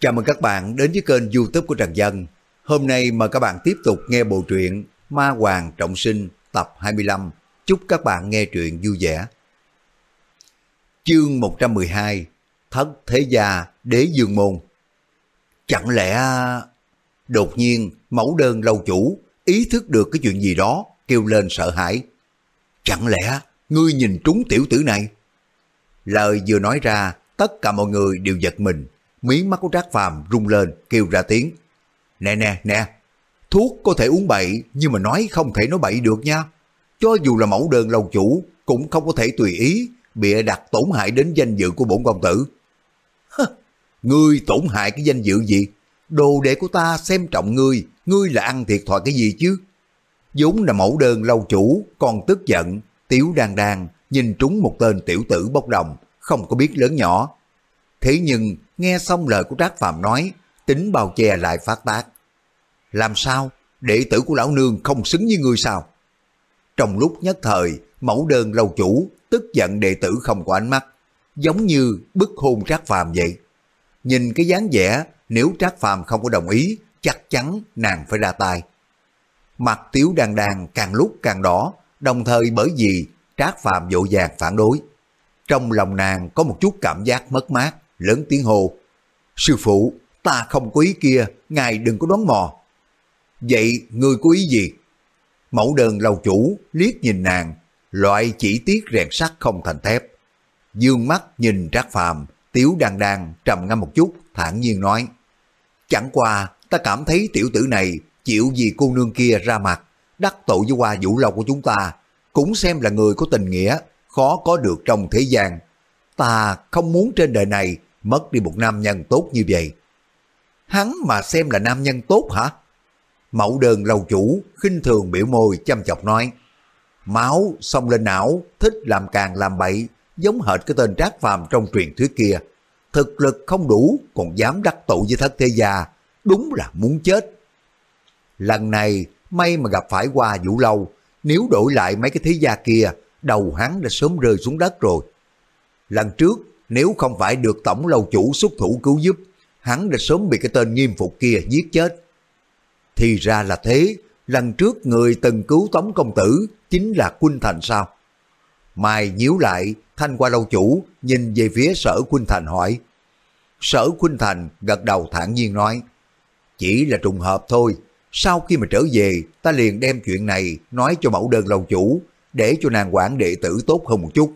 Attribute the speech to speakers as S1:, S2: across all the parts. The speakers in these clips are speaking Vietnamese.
S1: Chào mừng các bạn đến với kênh youtube của Trần Dân. Hôm nay mời các bạn tiếp tục nghe bộ truyện Ma Hoàng Trọng Sinh tập 25. Chúc các bạn nghe truyện vui vẻ. Chương 112 Thất Thế Gia Đế Dương Môn Chẳng lẽ... Đột nhiên, mẫu đơn lâu chủ ý thức được cái chuyện gì đó, kêu lên sợ hãi. Chẳng lẽ ngươi nhìn trúng tiểu tử này? Lời vừa nói ra, tất cả mọi người đều giật mình. Mí mắt của Trác Phàm rung lên, kêu ra tiếng. Nè nè nè, thuốc có thể uống bậy, nhưng mà nói không thể nói bậy được nha. Cho dù là mẫu đơn lâu chủ, cũng không có thể tùy ý, bịa đặt tổn hại đến danh dự của bổn công tử. Hơ, ngươi tổn hại cái danh dự gì? Đồ đệ của ta xem trọng ngươi, ngươi là ăn thiệt thòi cái gì chứ? vốn là mẫu đơn lâu chủ, còn tức giận, tiếu đan đan, nhìn trúng một tên tiểu tử bốc đồng, không có biết lớn nhỏ. Thế nhưng, nghe xong lời của Trác Phàm nói, tính bao che lại phát tác. Làm sao? Đệ tử của lão nương không xứng với ngươi sao? Trong lúc nhất thời, mẫu đơn lâu chủ tức giận đệ tử không có ánh mắt, giống như bức hôn Trác Phàm vậy. Nhìn cái dáng vẻ, nếu Trác Phàm không có đồng ý, chắc chắn nàng phải ra tay. Mặt Tiếu Đan Đan càng lúc càng đỏ, đồng thời bởi vì Trác Phàm vội vàng phản đối. Trong lòng nàng có một chút cảm giác mất mát, lớn tiếng hô. Sư phụ, ta không có ý kia, ngài đừng có đoán mò. Vậy người có ý gì? Mẫu đơn lâu chủ liếc nhìn nàng, loại chỉ tiết rèn sắt không thành thép. Dương mắt nhìn Trác Phàm, Tiếu Đan Đan trầm ngâm một chút, thản nhiên nói. Chẳng qua, ta cảm thấy tiểu tử này chịu vì cô nương kia ra mặt, đắc tội với hoa vũ lâu của chúng ta, cũng xem là người có tình nghĩa, khó có được trong thế gian. Ta không muốn trên đời này mất đi một nam nhân tốt như vậy. Hắn mà xem là nam nhân tốt hả? Mẫu đơn lầu chủ, khinh thường biểu môi chăm chọc nói. Máu xông lên não, thích làm càng làm bậy, giống hệt cái tên trác phàm trong truyền thuyết kia. Thực lực không đủ, còn dám đắc tội với thất thế gia, đúng là muốn chết. Lần này, may mà gặp phải qua vũ lâu, nếu đổi lại mấy cái thế gia kia, đầu hắn đã sớm rơi xuống đất rồi. Lần trước, nếu không phải được tổng lâu chủ xuất thủ cứu giúp, hắn đã sớm bị cái tên nghiêm phục kia giết chết. Thì ra là thế, lần trước người từng cứu tống công tử chính là Quynh Thành sao? Mai nhíu lại, thanh qua lâu chủ, nhìn về phía sở Quynh Thành hỏi. Sở Quynh Thành gật đầu thản nhiên nói, chỉ là trùng hợp thôi, sau khi mà trở về, ta liền đem chuyện này nói cho mẫu đơn lâu chủ, để cho nàng quản đệ tử tốt hơn một chút,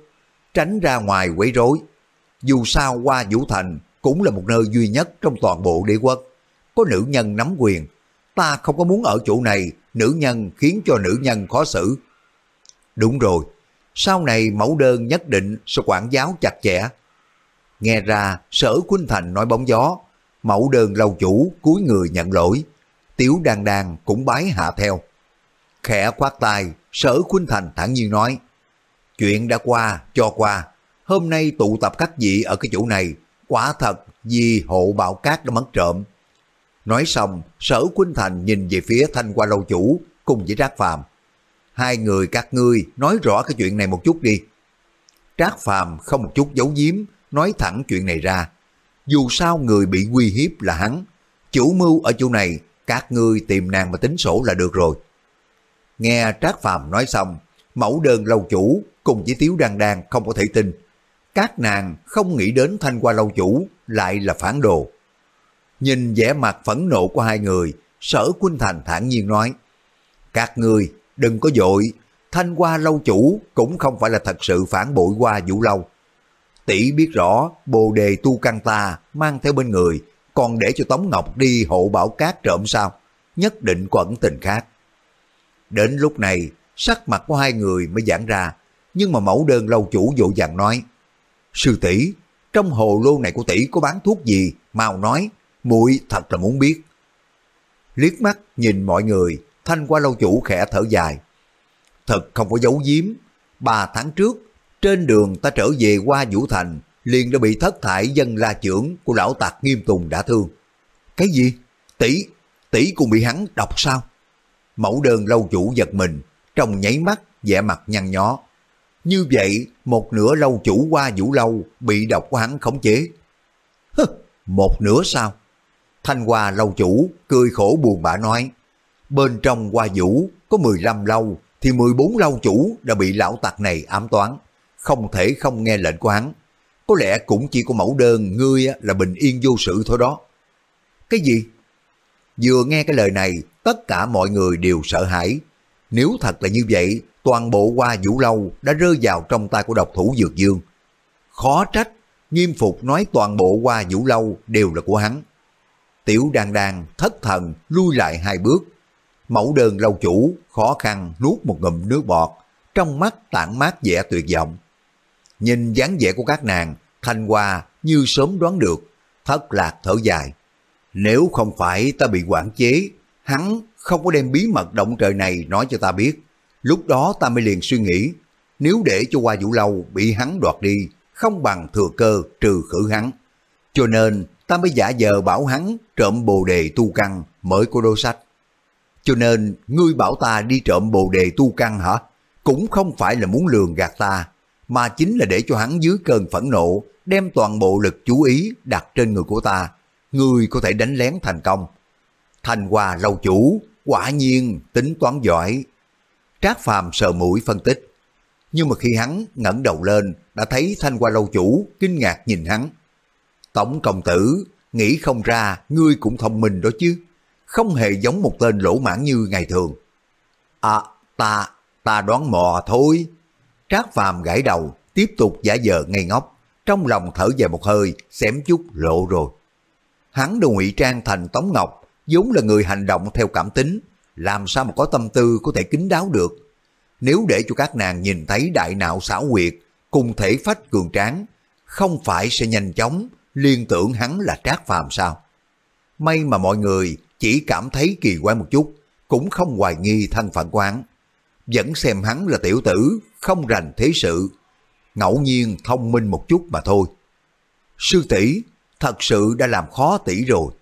S1: tránh ra ngoài quấy rối. Dù sao qua Vũ Thành cũng là một nơi duy nhất trong toàn bộ đế quốc. Có nữ nhân nắm quyền, ta không có muốn ở chỗ này, nữ nhân khiến cho nữ nhân khó xử. Đúng rồi, sau này mẫu đơn nhất định sẽ quản giáo chặt chẽ. Nghe ra sở Khuynh Thành nói bóng gió, mẫu đơn lâu chủ cúi người nhận lỗi. Tiểu đàn đàn cũng bái hạ theo. Khẽ khoát tay, sở Khuynh Thành thản nhiên nói, chuyện đã qua, cho qua, hôm nay tụ tập các vị ở cái chỗ này, quả thật vì hộ bạo cát đã mất trộm. Nói xong, sở quynh Thành nhìn về phía thanh qua lâu chủ cùng với Trác Phàm. Hai người các ngươi nói rõ cái chuyện này một chút đi. Trác Phàm không một chút giấu giếm, nói thẳng chuyện này ra. Dù sao người bị uy hiếp là hắn, chủ mưu ở chỗ này các ngươi tìm nàng mà tính sổ là được rồi. Nghe Trác Phàm nói xong, mẫu đơn lâu chủ cùng với Tiếu Đan Đan không có thể tin. Các nàng không nghĩ đến thanh qua lâu chủ lại là phản đồ. Nhìn vẻ mặt phẫn nộ của hai người, sở Quynh Thành thản nhiên nói, Các người đừng có dội, thanh qua lâu chủ cũng không phải là thật sự phản bội qua vũ lâu. Tỷ biết rõ bồ đề tu căn ta mang theo bên người còn để cho Tống Ngọc đi hộ bảo cát trộm sao? Nhất định có ẩn tình khác. Đến lúc này, sắc mặt của hai người mới giãn ra, nhưng mà mẫu đơn lâu chủ dỗ dàng nói, Sư tỷ trong hồ lô này của tỷ có bán thuốc gì? Mau nói, muội thật là muốn biết. Liếc mắt nhìn mọi người, thanh qua lâu chủ khẽ thở dài. Thật không có giấu giếm, ba tháng trước, trên đường ta trở về qua Vũ Thành, liền đã bị thất thải dân la trưởng của lão tạc nghiêm tùng đã thương. Cái gì? Tỷ, tỷ cũng bị hắn độc sao? Mẫu đơn lâu chủ giật mình, trong nháy mắt, vẻ mặt nhăn nhó. Như vậy, một nửa lâu chủ qua vũ lâu bị độc của hắn khống chế. Hứ, một nửa sao? Thanh Hoa lâu chủ cười khổ buồn bã nói, bên trong hoa vũ có 15 lâu thì 14 lâu chủ đã bị lão tặc này ám toán, không thể không nghe lệnh của hắn. Có lẽ cũng chỉ có mẫu đơn ngươi là bình yên vô sự thôi đó. Cái gì? Vừa nghe cái lời này, tất cả mọi người đều sợ hãi. Nếu thật là như vậy, toàn bộ qua vũ lâu đã rơi vào trong tay của độc thủ Dược Dương. Khó trách, nghiêm phục nói toàn bộ qua vũ lâu đều là của hắn. Tiểu đàn đàn thất thần lui lại hai bước. Mẫu đơn lâu chủ khó khăn nuốt một ngụm nước bọt, trong mắt tản mát vẻ tuyệt vọng. Nhìn dáng vẻ của các nàng, Thanh Hoa như sớm đoán được, thất lạc thở dài. Nếu không phải ta bị quản chế, hắn không có đem bí mật động trời này nói cho ta biết. Lúc đó ta mới liền suy nghĩ, nếu để cho qua Vũ Lâu bị hắn đoạt đi, không bằng thừa cơ trừ khử hắn. Cho nên ta mới giả vờ bảo hắn trộm bồ đề tu căn mới có đô sách. Cho nên ngươi bảo ta đi trộm bồ đề tu căn hả? Cũng không phải là muốn lường gạt ta, mà chính là để cho hắn dưới cơn phẫn nộ đem toàn bộ lực chú ý đặt trên người của ta. Ngươi có thể đánh lén thành công. Thành hòa lâu chủ, quả nhiên tính toán giỏi. Trác Phàm sờ mũi phân tích. Nhưng mà khi hắn ngẩng đầu lên, đã thấy Thanh Hoa lâu chủ kinh ngạc nhìn hắn. Tổng công tử, nghĩ không ra ngươi cũng thông minh đó chứ. Không hề giống một tên lỗ mãn như ngày thường. À, ta, ta đoán mò thôi. Trác Phàm gãi đầu, tiếp tục giả vờ ngây ngốc. Trong lòng thở dài một hơi, xém chút lộ rồi. Hắn đồ ngụy trang thành Tống Ngọc, vốn là người hành động theo cảm tính, làm sao mà có tâm tư có thể kính đáo được. Nếu để cho các nàng nhìn thấy đại nạo xảo quyệt, cùng thể phách cường tráng, không phải sẽ nhanh chóng liên tưởng hắn là trác phàm sao? May mà mọi người chỉ cảm thấy kỳ quái một chút, cũng không hoài nghi thân phận của hắn. Vẫn xem hắn là tiểu tử, không rành thế sự. Ngẫu nhiên thông minh một chút mà thôi. Sư tỷ thật sự đã làm khó tỷ rồi.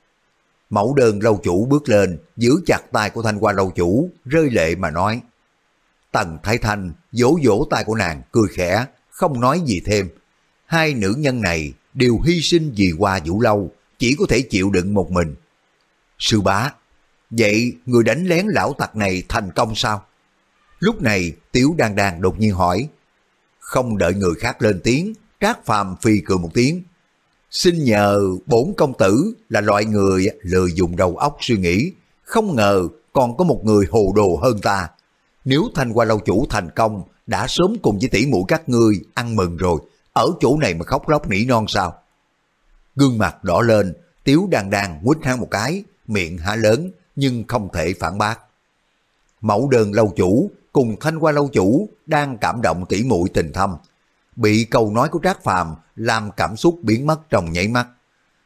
S1: Mẫu đơn lâu chủ bước lên, giữ chặt tay của thanh hoa lâu chủ, rơi lệ mà nói. Tần Thái Thanh vỗ vỗ tay của nàng, cười khẽ, không nói gì thêm. Hai nữ nhân này đều hy sinh vì hoa vũ lâu, chỉ có thể chịu đựng một mình. Sư bá, vậy người đánh lén lão tặc này thành công sao? Lúc này Tiếu Đan Đan đột nhiên hỏi. Không đợi người khác lên tiếng, Trác Phàm phi cười một tiếng. Xin nhờ bốn công tử là loại người lừa dùng đầu óc suy nghĩ, không ngờ còn có một người hồ đồ hơn ta. Nếu thanh qua lâu chủ thành công, đã sớm cùng với tỷ muội các ngươi ăn mừng rồi, ở chỗ này mà khóc lóc nỉ non sao? Gương mặt đỏ lên, tiếu đàn đàn quýt hắn một cái, miệng há lớn nhưng không thể phản bác. Mẫu đơn lâu chủ cùng thanh qua lâu chủ đang cảm động tỷ muội tình thâm. Bị câu nói của Trác Phàm làm cảm xúc biến mất trong nhảy mắt.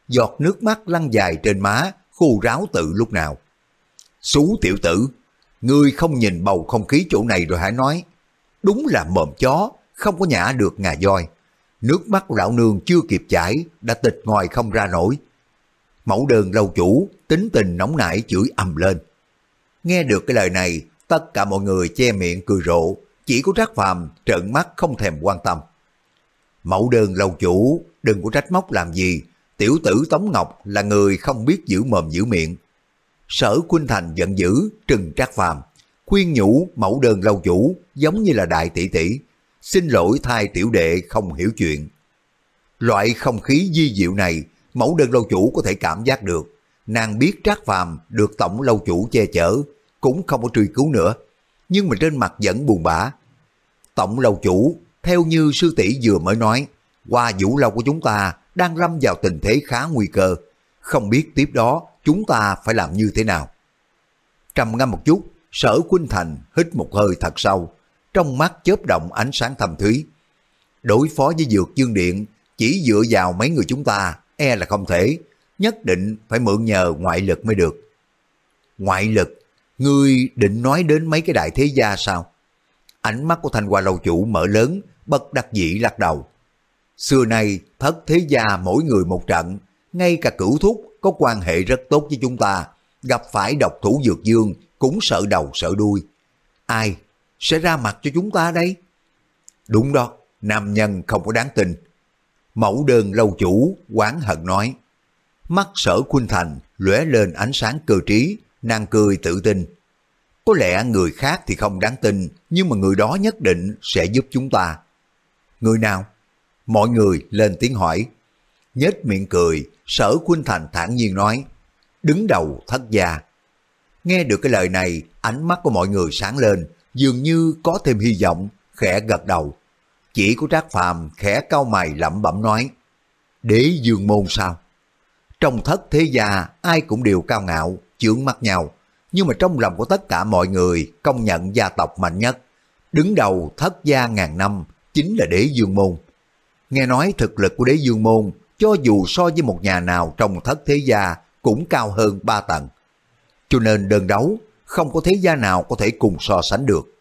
S1: Giọt nước mắt lăn dài trên má, khu ráo tự lúc nào. Xú tiểu tử, ngươi không nhìn bầu không khí chỗ này rồi hãy nói. Đúng là mồm chó, không có nhả được ngà voi. Nước mắt lão nương chưa kịp chảy, đã tịch ngoài không ra nổi. Mẫu đơn lâu chủ, tính tình nóng nảy chửi ầm lên. Nghe được cái lời này, tất cả mọi người che miệng cười rộ, chỉ có Trác Phàm trợn mắt không thèm quan tâm. Mẫu đơn lâu chủ, đừng có trách móc làm gì, tiểu tử Tống Ngọc là người không biết giữ mồm giữ miệng. Sở Khuynh Thành giận dữ, trừng Trác Phàm khuyên nhủ mẫu đơn lâu chủ giống như là đại tỷ tỷ, xin lỗi thay tiểu đệ không hiểu chuyện. Loại không khí di diệu này, mẫu đơn lâu chủ có thể cảm giác được. Nàng biết Trác Phàm được tổng lâu chủ che chở, cũng không có truy cứu nữa. Nhưng mà trên mặt vẫn buồn bã. Tổng lâu chủ, theo như sư tỷ vừa mới nói, qua vũ lâu của chúng ta đang lâm vào tình thế khá nguy cơ. Không biết tiếp đó chúng ta phải làm như thế nào. Trầm ngâm một chút, sở quynh Thành hít một hơi thật sâu, trong mắt chớp động ánh sáng thầm thúy. Đối phó với dược dương điện, chỉ dựa vào mấy người chúng ta, e là không thể, nhất định phải mượn nhờ ngoại lực mới được. Ngoại lực, ngươi định nói đến mấy cái đại thế gia sao? Ánh mắt của Thanh Hoa Lâu Chủ mở lớn, bất đắc dĩ lắc đầu. Xưa nay, thất thế gia mỗi người một trận, ngay cả cửu thúc có quan hệ rất tốt với chúng ta, gặp phải độc thủ dược dương cũng sợ đầu sợ đuôi. Ai sẽ ra mặt cho chúng ta đây? Đúng đó, nam nhân không có đáng tin. Mẫu đơn lâu chủ, quán hận nói. Mắt sở Khuynh Thành lóe lên ánh sáng cơ trí, nàng cười tự tin. Có lẽ người khác thì không đáng tin, nhưng mà người đó nhất định sẽ giúp chúng ta. Người nào? Mọi người lên tiếng hỏi. Nhếch miệng cười, sở Khuynh Thành thản nhiên nói, đứng đầu thất gia. Nghe được cái lời này, ánh mắt của mọi người sáng lên, dường như có thêm hy vọng, khẽ gật đầu. Chỉ của Trác Phàm khẽ cau mày lẩm bẩm nói, đế dương môn sao? Trong thất thế gia, ai cũng đều cao ngạo, chướng mắt nhau. Nhưng mà trong lòng của tất cả mọi người công nhận gia tộc mạnh nhất. Đứng đầu thất gia ngàn năm chính là đế dương môn. Nghe nói thực lực của đế dương môn, cho dù so với một nhà nào trong thất thế gia cũng cao hơn ba tầng. Cho nên đơn đấu, không có thế gia nào có thể cùng so sánh được.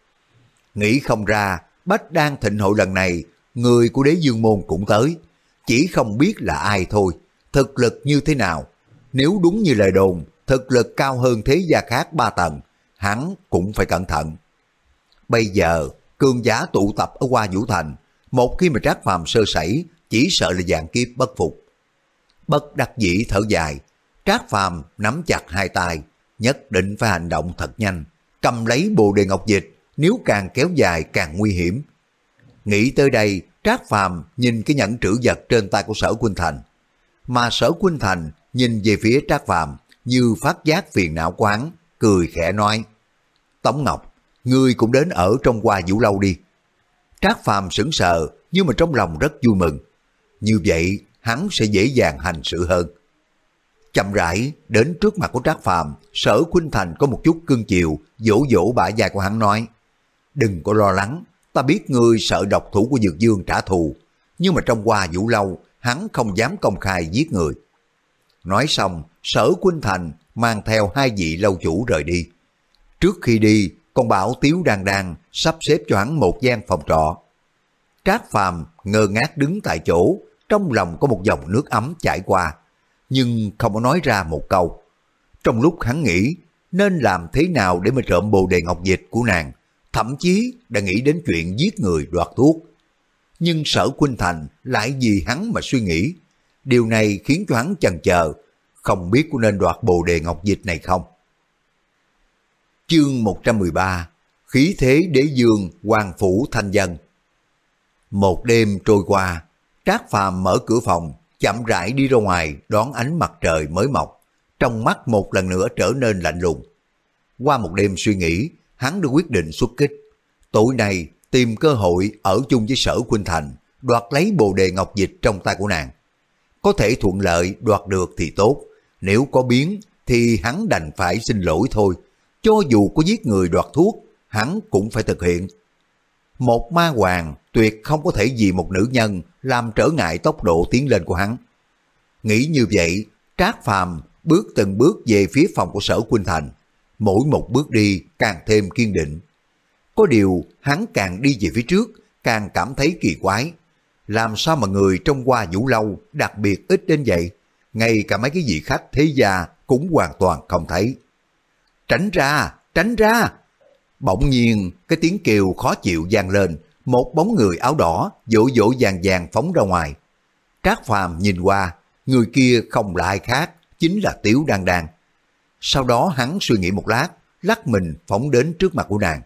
S1: Nghĩ không ra, Bách Đan thịnh hội lần này, người của đế dương môn cũng tới. Chỉ không biết là ai thôi, thực lực như thế nào. Nếu đúng như lời đồn, thực lực cao hơn thế gia khác ba tầng, hắn cũng phải cẩn thận. Bây giờ, cường giả tụ tập ở qua Vũ Thành, một khi mà Trác Phàm sơ sẩy, chỉ sợ là dạng kiếp bất phục. Bất đắc dĩ thở dài, Trác Phàm nắm chặt hai tay, nhất định phải hành động thật nhanh, cầm lấy bồ đề ngọc dịch, nếu càng kéo dài càng nguy hiểm. Nghĩ tới đây, Trác Phàm nhìn cái nhẫn trữ vật trên tay của Sở Quynh Thành. Mà Sở Quynh Thành nhìn về phía Trác Phàm như phát giác phiền não quán, cười khẽ nói. Tống Ngọc, ngươi cũng đến ở trong qua vũ lâu đi. Trác Phàm sững sờ nhưng mà trong lòng rất vui mừng. Như vậy hắn sẽ dễ dàng hành sự hơn. Chậm rãi đến trước mặt của Trác Phàm, Sở Khuynh Thành có một chút cương chiều, dỗ dỗ bả dài của hắn nói: "Đừng có lo lắng, ta biết ngươi sợ độc thủ của Dược Dương trả thù, nhưng mà trong qua vũ lâu, hắn không dám công khai giết người." Nói xong, Sở Khuynh Thành mang theo hai vị lâu chủ rời đi. Trước khi đi, còn bảo Tiếu đan đan sắp xếp cho hắn một gian phòng trọ. Trác Phàm ngơ ngác đứng tại chỗ, trong lòng có một dòng nước ấm chảy qua, nhưng không có nói ra một câu. Trong lúc hắn nghĩ nên làm thế nào để mà trộm bồ đề ngọc dịch của nàng, thậm chí đã nghĩ đến chuyện giết người đoạt thuốc. Nhưng sở quynh Thành lại vì hắn mà suy nghĩ. Điều này khiến cho hắn chần chờ, không biết có nên đoạt bồ đề ngọc dịch này không. Chương 113 Khí thế đế dương hoàng phủ thanh dân Một đêm trôi qua, Trác Phàm mở cửa phòng, chậm rãi đi ra ngoài đón ánh mặt trời mới mọc, trong mắt một lần nữa trở nên lạnh lùng. Qua một đêm suy nghĩ, hắn đã quyết định xuất kích. Tối nay tìm cơ hội ở chung với sở Khuynh Thành, đoạt lấy bồ đề ngọc dịch trong tay của nàng. Có thể thuận lợi đoạt được thì tốt, nếu có biến thì hắn đành phải xin lỗi thôi. Cho dù có giết người đoạt thuốc, hắn cũng phải thực hiện. Một ma hoàng tuyệt không có thể vì một nữ nhân làm trở ngại tốc độ tiến lên của hắn. Nghĩ như vậy, Trác Phàm bước từng bước về phía phòng của sở Quynh Thành. Mỗi một bước đi càng thêm kiên định. Có điều hắn càng đi về phía trước, càng cảm thấy kỳ quái. Làm sao mà người trong qua vũ lâu đặc biệt ít đến vậy? Ngay cả mấy cái vị khách thế gia cũng hoàn toàn không thấy. Tránh ra, tránh ra! Bỗng nhiên, cái tiếng kêu khó chịu vang lên, một bóng người áo đỏ dỗ dỗ vàng vàng phóng ra ngoài. Trác Phàm nhìn qua, người kia không là ai khác, chính là Tiếu Đan Đan. Sau đó hắn suy nghĩ một lát, lắc mình phóng đến trước mặt của nàng.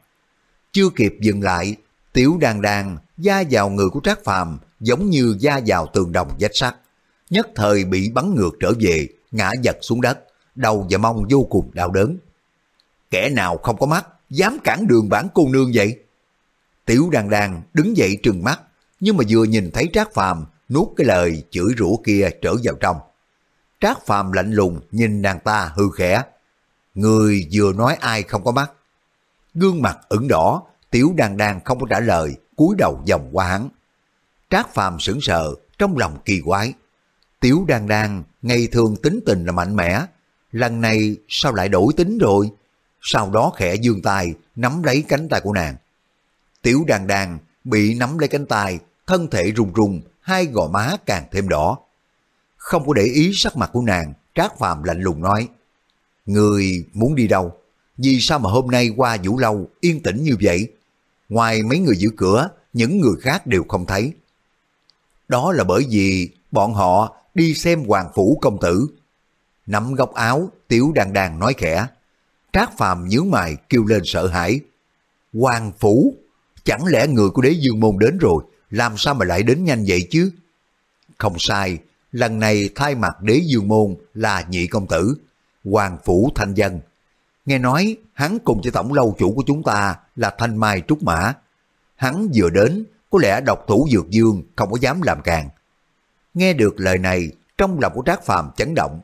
S1: Chưa kịp dừng lại, Tiếu Đan Đan da vào người của Trác Phàm giống như da vào tường đồng vách sắt. Nhất thời bị bắn ngược trở về, ngã giật xuống đất, đầu và mông vô cùng đau đớn. Kẻ nào không có mắt, dám cản đường bản cô nương vậy? Tiểu đàn đàn đứng dậy trừng mắt, nhưng mà vừa nhìn thấy Trác Phàm nuốt cái lời chửi rủa kia trở vào trong. Trác Phàm lạnh lùng nhìn nàng ta hư khẽ. Người vừa nói ai không có mắt. Gương mặt ửng đỏ, Tiểu đàn đàn không có trả lời, cúi đầu vòng qua hắn. Trác Phàm sững sờ, trong lòng kỳ quái. Tiểu đàn đàn ngày thường tính tình là mạnh mẽ, lần này sao lại đổi tính rồi? Sau đó khẽ dương tay, nắm lấy cánh tay của nàng. Tiểu đàn đàn bị nắm lấy cánh tay, thân thể run run, hai gò má càng thêm đỏ. Không có để ý sắc mặt của nàng, Trác Phàm lạnh lùng nói, Người muốn đi đâu? Vì sao mà hôm nay qua Vũ Lâu yên tĩnh như vậy? Ngoài mấy người giữ cửa, những người khác đều không thấy. Đó là bởi vì bọn họ đi xem Hoàng Phủ Công Tử. nắm góc áo, Tiểu Đàn Đàn nói khẽ. Trác Phàm nhướng mày kêu lên sợ hãi. Hoàng Phủ, chẳng lẽ người của đế dương môn đến rồi, làm sao mà lại đến nhanh vậy chứ? Không sai, lần này thay mặt đế dương môn là nhị công tử, Hoàng Phủ Thanh Dân. Nghe nói hắn cùng với tổng lâu chủ của chúng ta là Thanh Mai Trúc Mã. Hắn vừa đến, có lẽ độc thủ dược dương không có dám làm càng. Nghe được lời này, trong lòng của Trác Phàm chấn động.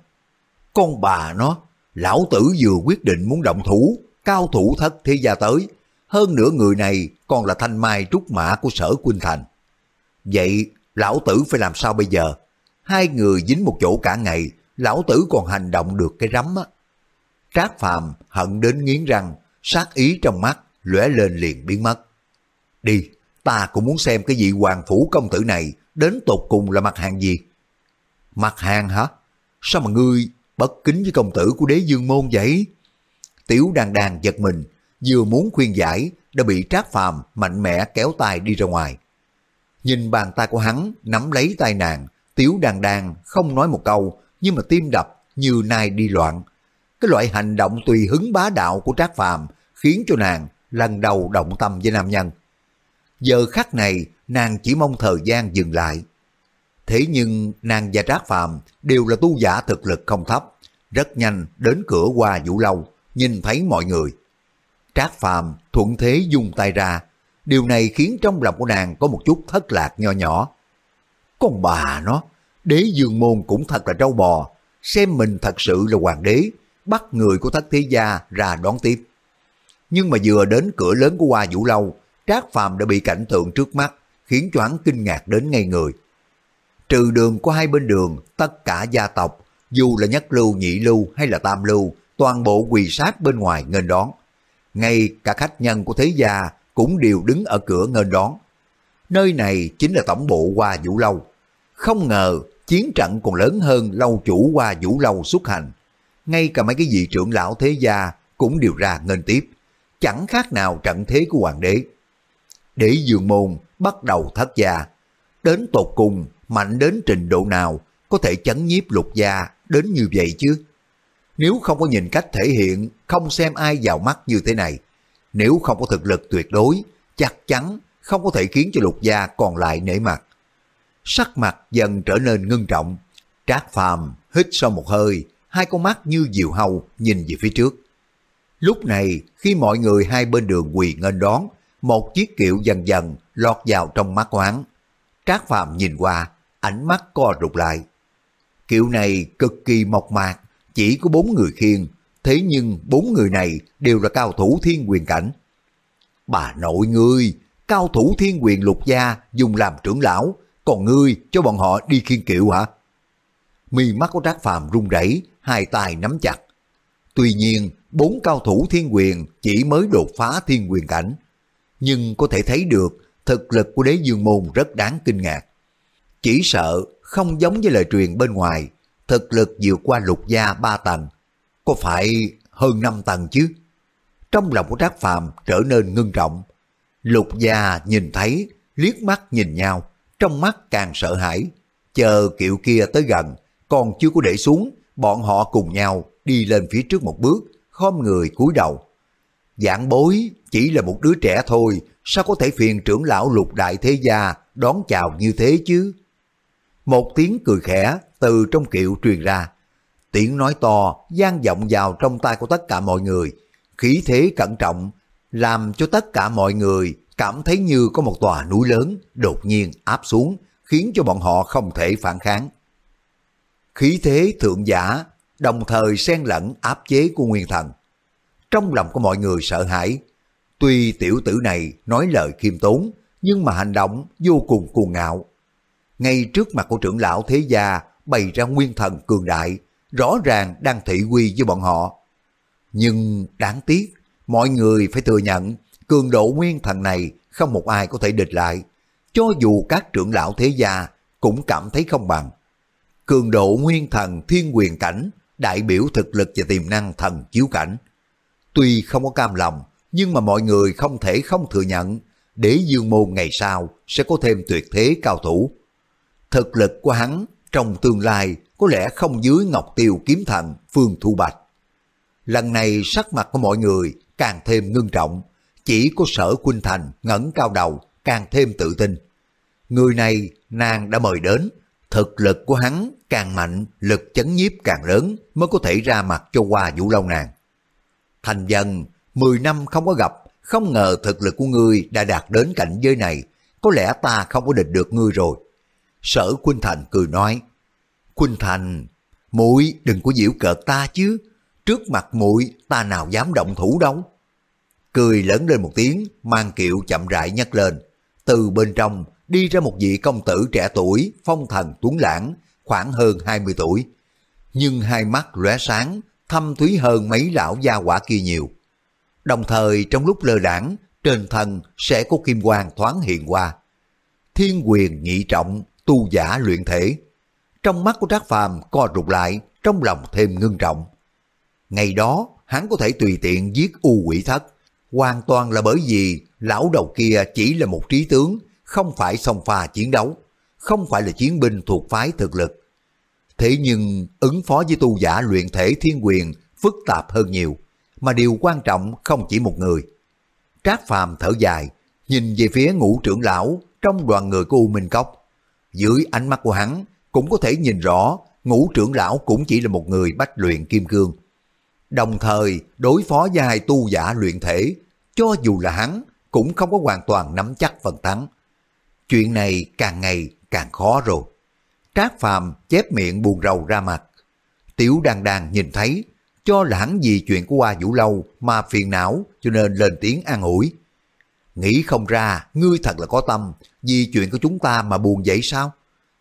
S1: Con bà nó, lão tử vừa quyết định muốn động thủ, cao thủ thất thế gia tới. Hơn nữa người này còn là thanh mai trúc mã của sở Quynh Thành. Vậy lão tử phải làm sao bây giờ? Hai người dính một chỗ cả ngày, lão tử còn hành động được cái rắm á. Trác Phàm hận đến nghiến răng, sát ý trong mắt, lóe lên liền biến mất. Đi, ta cũng muốn xem cái vị hoàng phủ công tử này đến tột cùng là mặt hàng gì. Mặt hàng hả? Sao mà ngươi bất kính với công tử của đế dương môn vậy? Tiểu đàn đàn giật mình, vừa muốn khuyên giải, đã bị trác phàm mạnh mẽ kéo tay đi ra ngoài. Nhìn bàn tay của hắn nắm lấy tay nàng, tiểu đàn đàn không nói một câu, nhưng mà tim đập như nai đi loạn. Cái loại hành động tùy hứng bá đạo của trác phàm khiến cho nàng lần đầu động tâm với nam nhân. Giờ khắc này, nàng chỉ mong thời gian dừng lại. Thế nhưng nàng và Trác Phàm đều là tu giả thực lực không thấp, rất nhanh đến cửa qua vũ lâu, nhìn thấy mọi người. Trác Phàm thuận thế dùng tay ra, điều này khiến trong lòng của nàng có một chút thất lạc nho nhỏ. Con bà nó, đế dương môn cũng thật là trâu bò, xem mình thật sự là hoàng đế, bắt người của thất thế gia ra đón tiếp. Nhưng mà vừa đến cửa lớn của Hoa Vũ Lâu, Trác Phàm đã bị cảnh tượng trước mắt khiến cho hắn kinh ngạc đến ngay người. Trừ đường của hai bên đường, tất cả gia tộc, dù là nhất lưu, nhị lưu hay là tam lưu, toàn bộ quỳ sát bên ngoài nghênh đón. Ngay cả khách nhân của thế gia cũng đều đứng ở cửa nghênh đón. Nơi này chính là tổng bộ qua Vũ Lâu. Không ngờ chiến trận còn lớn hơn lâu chủ qua Vũ Lâu xuất hành. Ngay cả mấy cái vị trưởng lão thế gia cũng đều ra nghênh tiếp. Chẳng khác nào trận thế của hoàng đế. Để dường môn bắt đầu thất gia. Đến tột cùng mạnh đến trình độ nào có thể chấn nhiếp lục gia đến như vậy chứ? Nếu không có nhìn cách thể hiện, không xem ai vào mắt như thế này, nếu không có thực lực tuyệt đối, chắc chắn không có thể khiến cho lục gia còn lại nể mặt. Sắc mặt dần trở nên ngưng trọng, trác phàm hít sâu một hơi, hai con mắt như diều hâu nhìn về phía trước. Lúc này, khi mọi người hai bên đường quỳ nghênh đón, một chiếc kiệu dần dần lọt vào trong mắt của hắn. Trác Phàm nhìn qua, ánh mắt co rụt lại. Kiệu này cực kỳ mộc mạc, chỉ có bốn người khiêng, thế nhưng bốn người này đều là cao thủ thiên quyền cảnh. Bà nội ngươi, cao thủ thiên quyền lục gia dùng làm trưởng lão, còn ngươi cho bọn họ đi khiêng kiệu hả? Mi mắt của Trác Phàm run rẩy, hai tay nắm chặt. Tuy nhiên, bốn cao thủ thiên quyền chỉ mới đột phá thiên quyền cảnh, nhưng có thể thấy được thực lực của đế dương môn rất đáng kinh ngạc. Chỉ sợ không giống với lời truyền bên ngoài, thực lực vượt qua lục gia ba tầng, có phải hơn năm tầng chứ? Trong lòng của Trác Phàm trở nên ngưng trọng. Lục gia nhìn thấy, liếc mắt nhìn nhau, trong mắt càng sợ hãi. Chờ kiệu kia tới gần, còn chưa có để xuống, bọn họ cùng nhau đi lên phía trước một bước, khom người cúi đầu. Giảng bối chỉ là một đứa trẻ thôi, sao có thể phiền trưởng lão lục đại thế gia đón chào như thế chứ? Một tiếng cười khẽ từ trong kiệu truyền ra. Tiếng nói to, gian vọng vào trong tay của tất cả mọi người. Khí thế cẩn trọng, làm cho tất cả mọi người cảm thấy như có một tòa núi lớn đột nhiên áp xuống, khiến cho bọn họ không thể phản kháng. Khí thế thượng giả, đồng thời xen lẫn áp chế của nguyên thần. Trong lòng của mọi người sợ hãi, tuy tiểu tử này nói lời khiêm tốn, nhưng mà hành động vô cùng cuồng ngạo, ngay trước mặt của trưởng lão thế gia bày ra nguyên thần cường đại, rõ ràng đang thị quy với bọn họ. Nhưng đáng tiếc, mọi người phải thừa nhận cường độ nguyên thần này không một ai có thể địch lại, cho dù các trưởng lão thế gia cũng cảm thấy không bằng. Cường độ nguyên thần thiên quyền cảnh đại biểu thực lực và tiềm năng thần chiếu cảnh. Tuy không có cam lòng, nhưng mà mọi người không thể không thừa nhận để dương môn ngày sau sẽ có thêm tuyệt thế cao thủ thực lực của hắn trong tương lai có lẽ không dưới Ngọc Tiêu kiếm thần Phương Thu Bạch. Lần này sắc mặt của mọi người càng thêm ngưng trọng, chỉ có sở Quynh Thành ngẩng cao đầu càng thêm tự tin. Người này nàng đã mời đến, thực lực của hắn càng mạnh, lực chấn nhiếp càng lớn mới có thể ra mặt cho qua vũ lâu nàng. Thành dân, 10 năm không có gặp, không ngờ thực lực của ngươi đã đạt đến cảnh giới này, có lẽ ta không có địch được ngươi rồi. Sở Quynh Thành cười nói, Quynh Thành, muội đừng có giễu cợt ta chứ, trước mặt muội ta nào dám động thủ đâu. Cười lớn lên một tiếng, mang kiệu chậm rãi nhấc lên. Từ bên trong đi ra một vị công tử trẻ tuổi, phong thần tuấn lãng, khoảng hơn 20 tuổi. Nhưng hai mắt lóe sáng, thâm thúy hơn mấy lão gia quả kia nhiều. Đồng thời trong lúc lơ đảng, trên thân sẽ có kim quang thoáng hiện qua. Thiên quyền nhị trọng, tu giả luyện thể. Trong mắt của Trác Phàm co rụt lại, trong lòng thêm ngưng trọng. Ngày đó, hắn có thể tùy tiện giết u quỷ thất, hoàn toàn là bởi vì lão đầu kia chỉ là một trí tướng, không phải song pha chiến đấu, không phải là chiến binh thuộc phái thực lực. Thế nhưng ứng phó với tu giả luyện thể thiên quyền phức tạp hơn nhiều, mà điều quan trọng không chỉ một người. Trác Phàm thở dài, nhìn về phía ngũ trưởng lão trong đoàn người của U Minh Cốc. Dưới ánh mắt của hắn cũng có thể nhìn rõ ngũ trưởng lão cũng chỉ là một người bách luyện kim cương. Đồng thời đối phó với hai tu giả luyện thể, cho dù là hắn cũng không có hoàn toàn nắm chắc phần thắng. Chuyện này càng ngày càng khó rồi. Trác Phàm chép miệng buồn rầu ra mặt. Tiểu đàn đàn nhìn thấy, cho là hắn vì chuyện của Hoa Vũ Lâu mà phiền não cho nên lên tiếng an ủi. Nghĩ không ra, ngươi thật là có tâm, vì chuyện của chúng ta mà buồn vậy sao?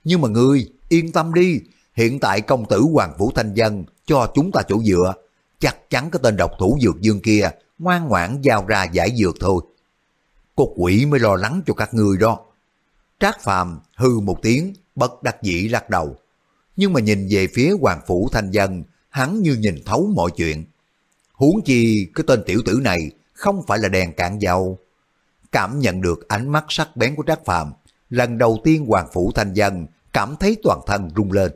S1: Nhưng mà ngươi, yên tâm đi, hiện tại công tử Hoàng Vũ Thanh Dân cho chúng ta chỗ dựa, chắc chắn cái tên độc thủ dược dương kia ngoan ngoãn giao ra giải dược thôi. Cục quỷ mới lo lắng cho các ngươi đó. Trác Phàm hư một tiếng, bất đắc dĩ lắc đầu. Nhưng mà nhìn về phía Hoàng Phủ Thanh Dân, hắn như nhìn thấu mọi chuyện. Huống chi cái tên tiểu tử này không phải là đèn cạn dầu. Cảm nhận được ánh mắt sắc bén của Trác Phàm, lần đầu tiên Hoàng Phủ Thanh Dân cảm thấy toàn thân rung lên.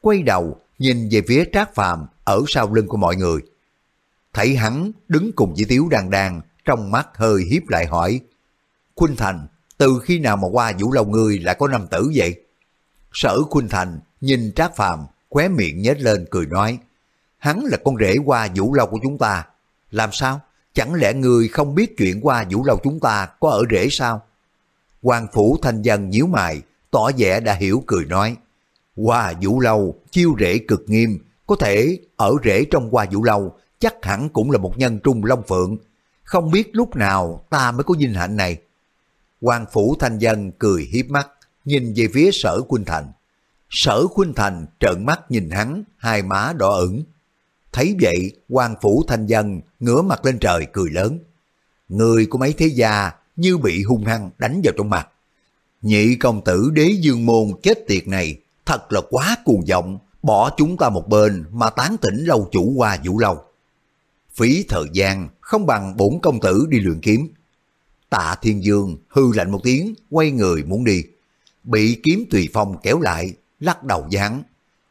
S1: Quay đầu nhìn về phía Trác Phàm ở sau lưng của mọi người. Thấy hắn đứng cùng với Tiếu Đan Đan, trong mắt hơi hiếp lại hỏi. Khuynh Thành, từ khi nào mà qua vũ lâu ngươi lại có Nam tử vậy? Sở Khuynh Thành nhìn Trác Phàm khóe miệng nhếch lên cười nói. Hắn là con rể qua vũ lâu của chúng ta. Làm sao? Chẳng lẽ người không biết chuyện qua vũ lâu chúng ta có ở rễ sao? Hoàng Phủ Thanh Dân nhíu mày, tỏ vẻ đã hiểu cười nói. Qua vũ lâu, chiêu rễ cực nghiêm, có thể ở rễ trong qua vũ lâu, chắc hẳn cũng là một nhân trung long phượng. Không biết lúc nào ta mới có vinh hạnh này. Hoàng Phủ Thanh Dân cười hiếp mắt, nhìn về phía sở Khuynh Thành. Sở Khuynh Thành trợn mắt nhìn hắn, hai má đỏ ửng. Thấy vậy, quan Phủ Thanh Dân ngửa mặt lên trời cười lớn. Người của mấy thế gia như bị hung hăng đánh vào trong mặt. Nhị công tử đế dương môn chết tiệt này thật là quá cuồng vọng, bỏ chúng ta một bên mà tán tỉnh lâu chủ qua vũ lâu. Phí thời gian không bằng bổn công tử đi luyện kiếm. Tạ Thiên Dương hư lạnh một tiếng, quay người muốn đi. Bị kiếm tùy phong kéo lại, lắc đầu giáng.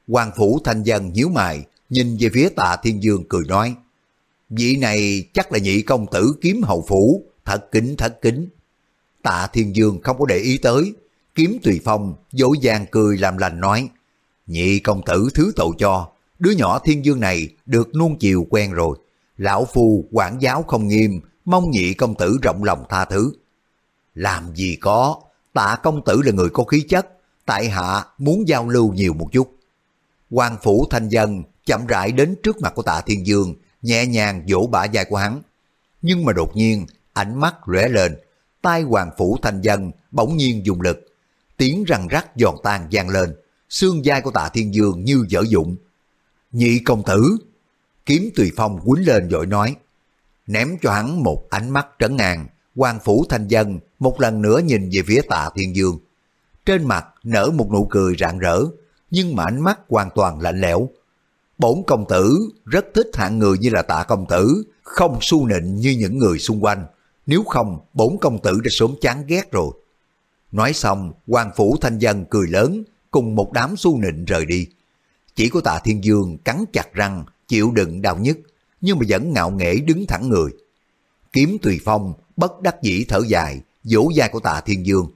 S1: Hoàng phủ thanh dân nhíu mày, nhìn về phía tạ Thiên Dương cười nói. Vị này chắc là nhị công tử kiếm hầu phủ, thật kính thật kính. Tạ Thiên Dương không có để ý tới, kiếm tùy phong dỗ dàng cười làm lành nói. Nhị công tử thứ tội cho, đứa nhỏ Thiên Dương này được nuông chiều quen rồi. Lão phu quản giáo không nghiêm, mong nhị công tử rộng lòng tha thứ. Làm gì có, tạ công tử là người có khí chất, tại hạ muốn giao lưu nhiều một chút. Quan phủ thanh dân chậm rãi đến trước mặt của tạ thiên dương, nhẹ nhàng vỗ bả vai của hắn. Nhưng mà đột nhiên, ánh mắt lóe lên, tai hoàng phủ thanh dân bỗng nhiên dùng lực. Tiếng răng rắc giòn tan vang lên, xương vai của tạ thiên dương như dở dụng. Nhị công tử, kiếm tùy phong quýnh lên dội nói, ném cho hắn một ánh mắt trấn ngàn, hoàng phủ thanh dân một lần nữa nhìn về phía tạ thiên dương. Trên mặt nở một nụ cười rạng rỡ, nhưng mà ánh mắt hoàn toàn lạnh lẽo. Bổn công tử rất thích hạng người như là tạ công tử, không su nịnh như những người xung quanh. Nếu không, bổn công tử đã sớm chán ghét rồi. Nói xong, hoàng phủ thanh dân cười lớn, cùng một đám su nịnh rời đi. Chỉ có tạ thiên dương cắn chặt răng, chịu đựng đau nhức, nhưng mà vẫn ngạo nghễ đứng thẳng người. Kiếm tùy phong, bất đắc dĩ thở dài, vỗ vai của tạ thiên dương.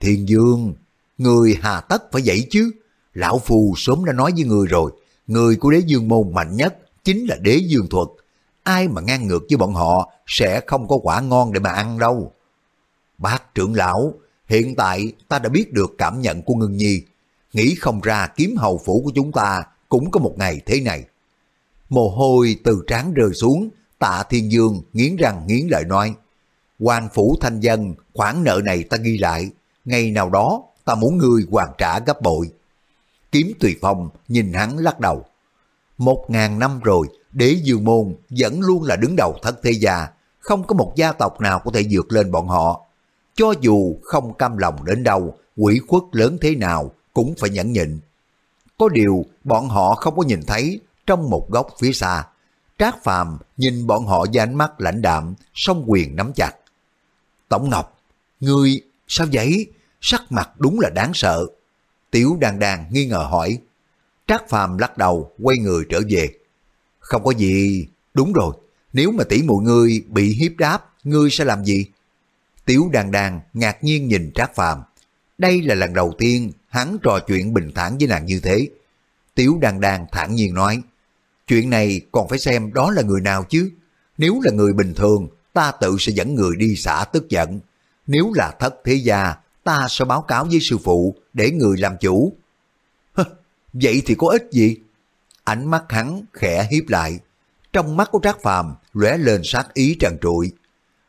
S1: Thiên dương, người hà tất phải vậy chứ. Lão Phù sớm đã nói với người rồi, người của đế dương môn mạnh nhất chính là đế dương thuật. Ai mà ngang ngược với bọn họ sẽ không có quả ngon để mà ăn đâu. Bác trưởng lão, hiện tại ta đã biết được cảm nhận của Ngân Nhi. Nghĩ không ra kiếm hầu phủ của chúng ta cũng có một ngày thế này. Mồ hôi từ trán rơi xuống, tạ thiên dương nghiến răng nghiến lợi nói. Hoàng phủ thanh dân, khoản nợ này ta ghi lại, ngày nào đó ta muốn ngươi hoàn trả gấp bội. Kiếm tùy phong nhìn hắn lắc đầu. Một ngàn năm rồi, đế dương môn vẫn luôn là đứng đầu thất thế gia, không có một gia tộc nào có thể vượt lên bọn họ. Cho dù không cam lòng đến đâu, quỷ khuất lớn thế nào cũng phải nhẫn nhịn. Có điều bọn họ không có nhìn thấy trong một góc phía xa. Trác Phàm nhìn bọn họ với ánh mắt lãnh đạm, song quyền nắm chặt. Tổng Ngọc, ngươi sao vậy? Sắc mặt đúng là đáng sợ. Tiếu đàn đàn nghi ngờ hỏi. Trác Phàm lắc đầu, quay người trở về. Không có gì, đúng rồi, nếu mà tỷ muội ngươi bị hiếp đáp, ngươi sẽ làm gì? Tiếu đàn đàn ngạc nhiên nhìn Trác Phàm. Đây là lần đầu tiên hắn trò chuyện bình thản với nàng như thế. Tiếu đàn đàn thản nhiên nói, chuyện này còn phải xem đó là người nào chứ. Nếu là người bình thường, ta tự sẽ dẫn người đi xả tức giận. Nếu là thất thế gia, ta sẽ báo cáo với sư phụ để người làm chủ. vậy thì có ích gì? Ánh mắt hắn khẽ hiếp lại. Trong mắt của Trác Phàm lóe lên sát ý trần trụi.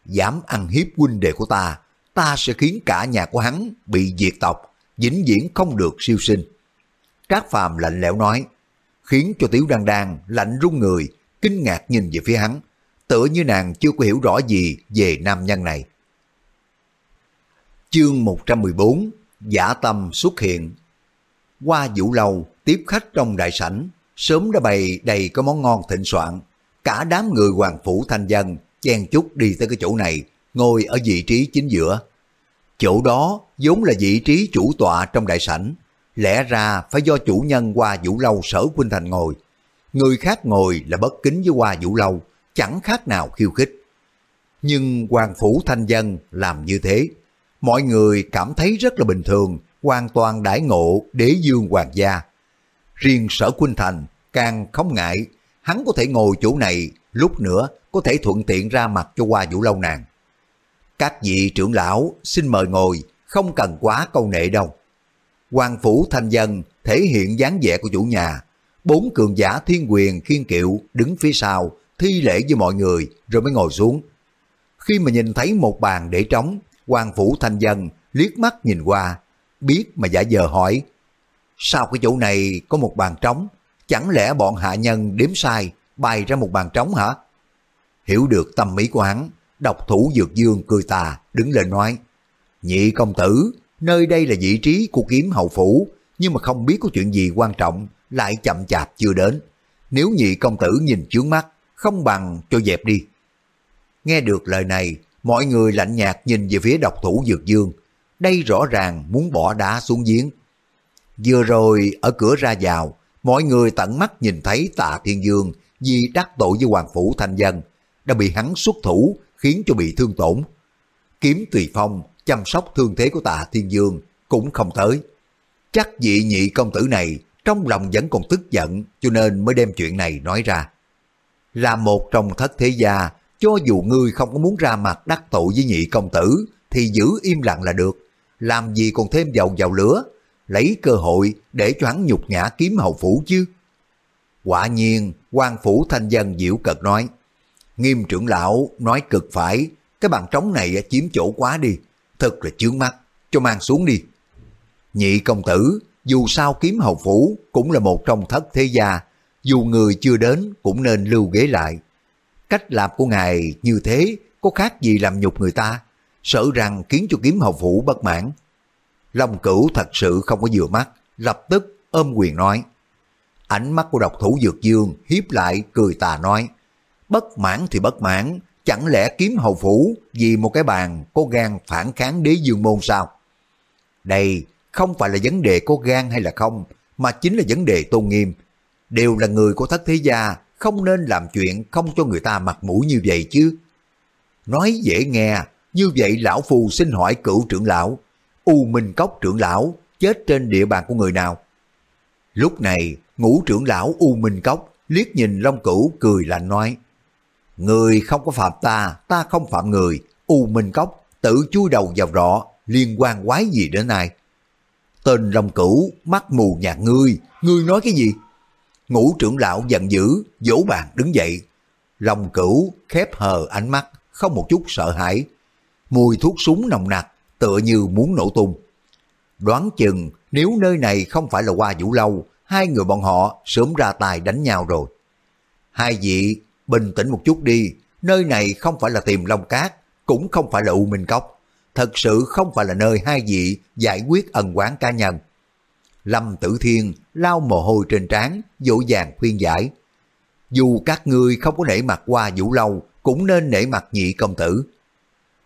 S1: Dám ăn hiếp huynh đệ của ta, ta sẽ khiến cả nhà của hắn bị diệt tộc, vĩnh viễn không được siêu sinh. Trác Phàm lạnh lẽo nói, khiến cho Tiểu Đan Đan lạnh run người, kinh ngạc nhìn về phía hắn, tựa như nàng chưa có hiểu rõ gì về nam nhân này. Chương 114 Giả tâm xuất hiện Qua vũ lâu, tiếp khách trong đại sảnh, sớm đã bày đầy có món ngon thịnh soạn. Cả đám người hoàng phủ thanh dân chen chúc đi tới cái chỗ này, ngồi ở vị trí chính giữa. Chỗ đó vốn là vị trí chủ tọa trong đại sảnh, lẽ ra phải do chủ nhân qua vũ lâu sở Quynh Thành ngồi. Người khác ngồi là bất kính với qua vũ lâu, chẳng khác nào khiêu khích. Nhưng hoàng phủ thanh dân làm như thế, mọi người cảm thấy rất là bình thường, hoàn toàn đãi ngộ đế dương hoàng gia. Riêng sở Quynh Thành càng không ngại, hắn có thể ngồi chỗ này, lúc nữa có thể thuận tiện ra mặt cho qua vũ lâu nàng. Các vị trưởng lão xin mời ngồi, không cần quá câu nệ đâu. Hoàng phủ thanh dân thể hiện dáng vẻ của chủ nhà, bốn cường giả thiên quyền khiên kiệu đứng phía sau, thi lễ với mọi người rồi mới ngồi xuống. Khi mà nhìn thấy một bàn để trống, Hoàng phủ thanh dân liếc mắt nhìn qua, biết mà giả dờ hỏi, sao cái chỗ này có một bàn trống, chẳng lẽ bọn hạ nhân đếm sai, bày ra một bàn trống hả? Hiểu được tâm ý của hắn, độc thủ dược dương cười tà, đứng lên nói, nhị công tử, nơi đây là vị trí của kiếm hậu phủ, nhưng mà không biết có chuyện gì quan trọng, lại chậm chạp chưa đến. Nếu nhị công tử nhìn chướng mắt, không bằng cho dẹp đi. Nghe được lời này, mọi người lạnh nhạt nhìn về phía độc thủ dược dương. Đây rõ ràng muốn bỏ đá xuống giếng. Vừa rồi ở cửa ra vào, mọi người tận mắt nhìn thấy tạ thiên dương vì đắc tội với hoàng phủ thanh dân, đã bị hắn xuất thủ khiến cho bị thương tổn. Kiếm tùy phong chăm sóc thương thế của tạ thiên dương cũng không tới. Chắc vị nhị công tử này trong lòng vẫn còn tức giận cho nên mới đem chuyện này nói ra. Là một trong thất thế gia, cho dù ngươi không có muốn ra mặt đắc tội với nhị công tử thì giữ im lặng là được. Làm gì còn thêm dầu vào lửa, lấy cơ hội để cho hắn nhục nhã kiếm hậu phủ chứ. Quả nhiên, quan phủ thanh dân diễu cật nói, nghiêm trưởng lão nói cực phải, cái bàn trống này chiếm chỗ quá đi, thật là chướng mắt, cho mang xuống đi. Nhị công tử, dù sao kiếm hầu phủ cũng là một trong thất thế gia, dù người chưa đến cũng nên lưu ghế lại. Cách làm của ngài như thế có khác gì làm nhục người ta, sợ rằng khiến cho kiếm hầu phủ bất mãn. Long cửu thật sự không có vừa mắt, lập tức ôm quyền nói. Ánh mắt của độc thủ dược dương hiếp lại cười tà nói. Bất mãn thì bất mãn, chẳng lẽ kiếm hầu phủ vì một cái bàn có gan phản kháng đế dương môn sao? Đây không phải là vấn đề có gan hay là không, mà chính là vấn đề tôn nghiêm. Đều là người của thất thế gia, không nên làm chuyện không cho người ta mặt mũi như vậy chứ. Nói dễ nghe, như vậy lão phù xin hỏi cựu trưởng lão, U Minh Cốc trưởng lão chết trên địa bàn của người nào? Lúc này, ngũ trưởng lão U Minh Cốc liếc nhìn Long Cửu cười lạnh nói, Người không có phạm ta, ta không phạm người, U Minh Cốc tự chui đầu vào rõ liên quan quái gì đến ai? Tên Long Cửu, mắt mù nhạt ngươi, ngươi nói cái gì? Ngũ trưởng lão giận dữ, vỗ bàn đứng dậy. lòng Cửu khép hờ ánh mắt, không một chút sợ hãi. Mùi thuốc súng nồng nặc, tựa như muốn nổ tung. Đoán chừng nếu nơi này không phải là qua vũ lâu, hai người bọn họ sớm ra tài đánh nhau rồi. Hai vị, bình tĩnh một chút đi, nơi này không phải là tìm long cát, cũng không phải là U Minh Cốc. Thật sự không phải là nơi hai vị giải quyết ân quán cá nhân. Lâm Tử Thiên lau mồ hôi trên trán, dỗ dàng khuyên giải. Dù các ngươi không có nể mặt qua vũ lâu, cũng nên nể mặt nhị công tử.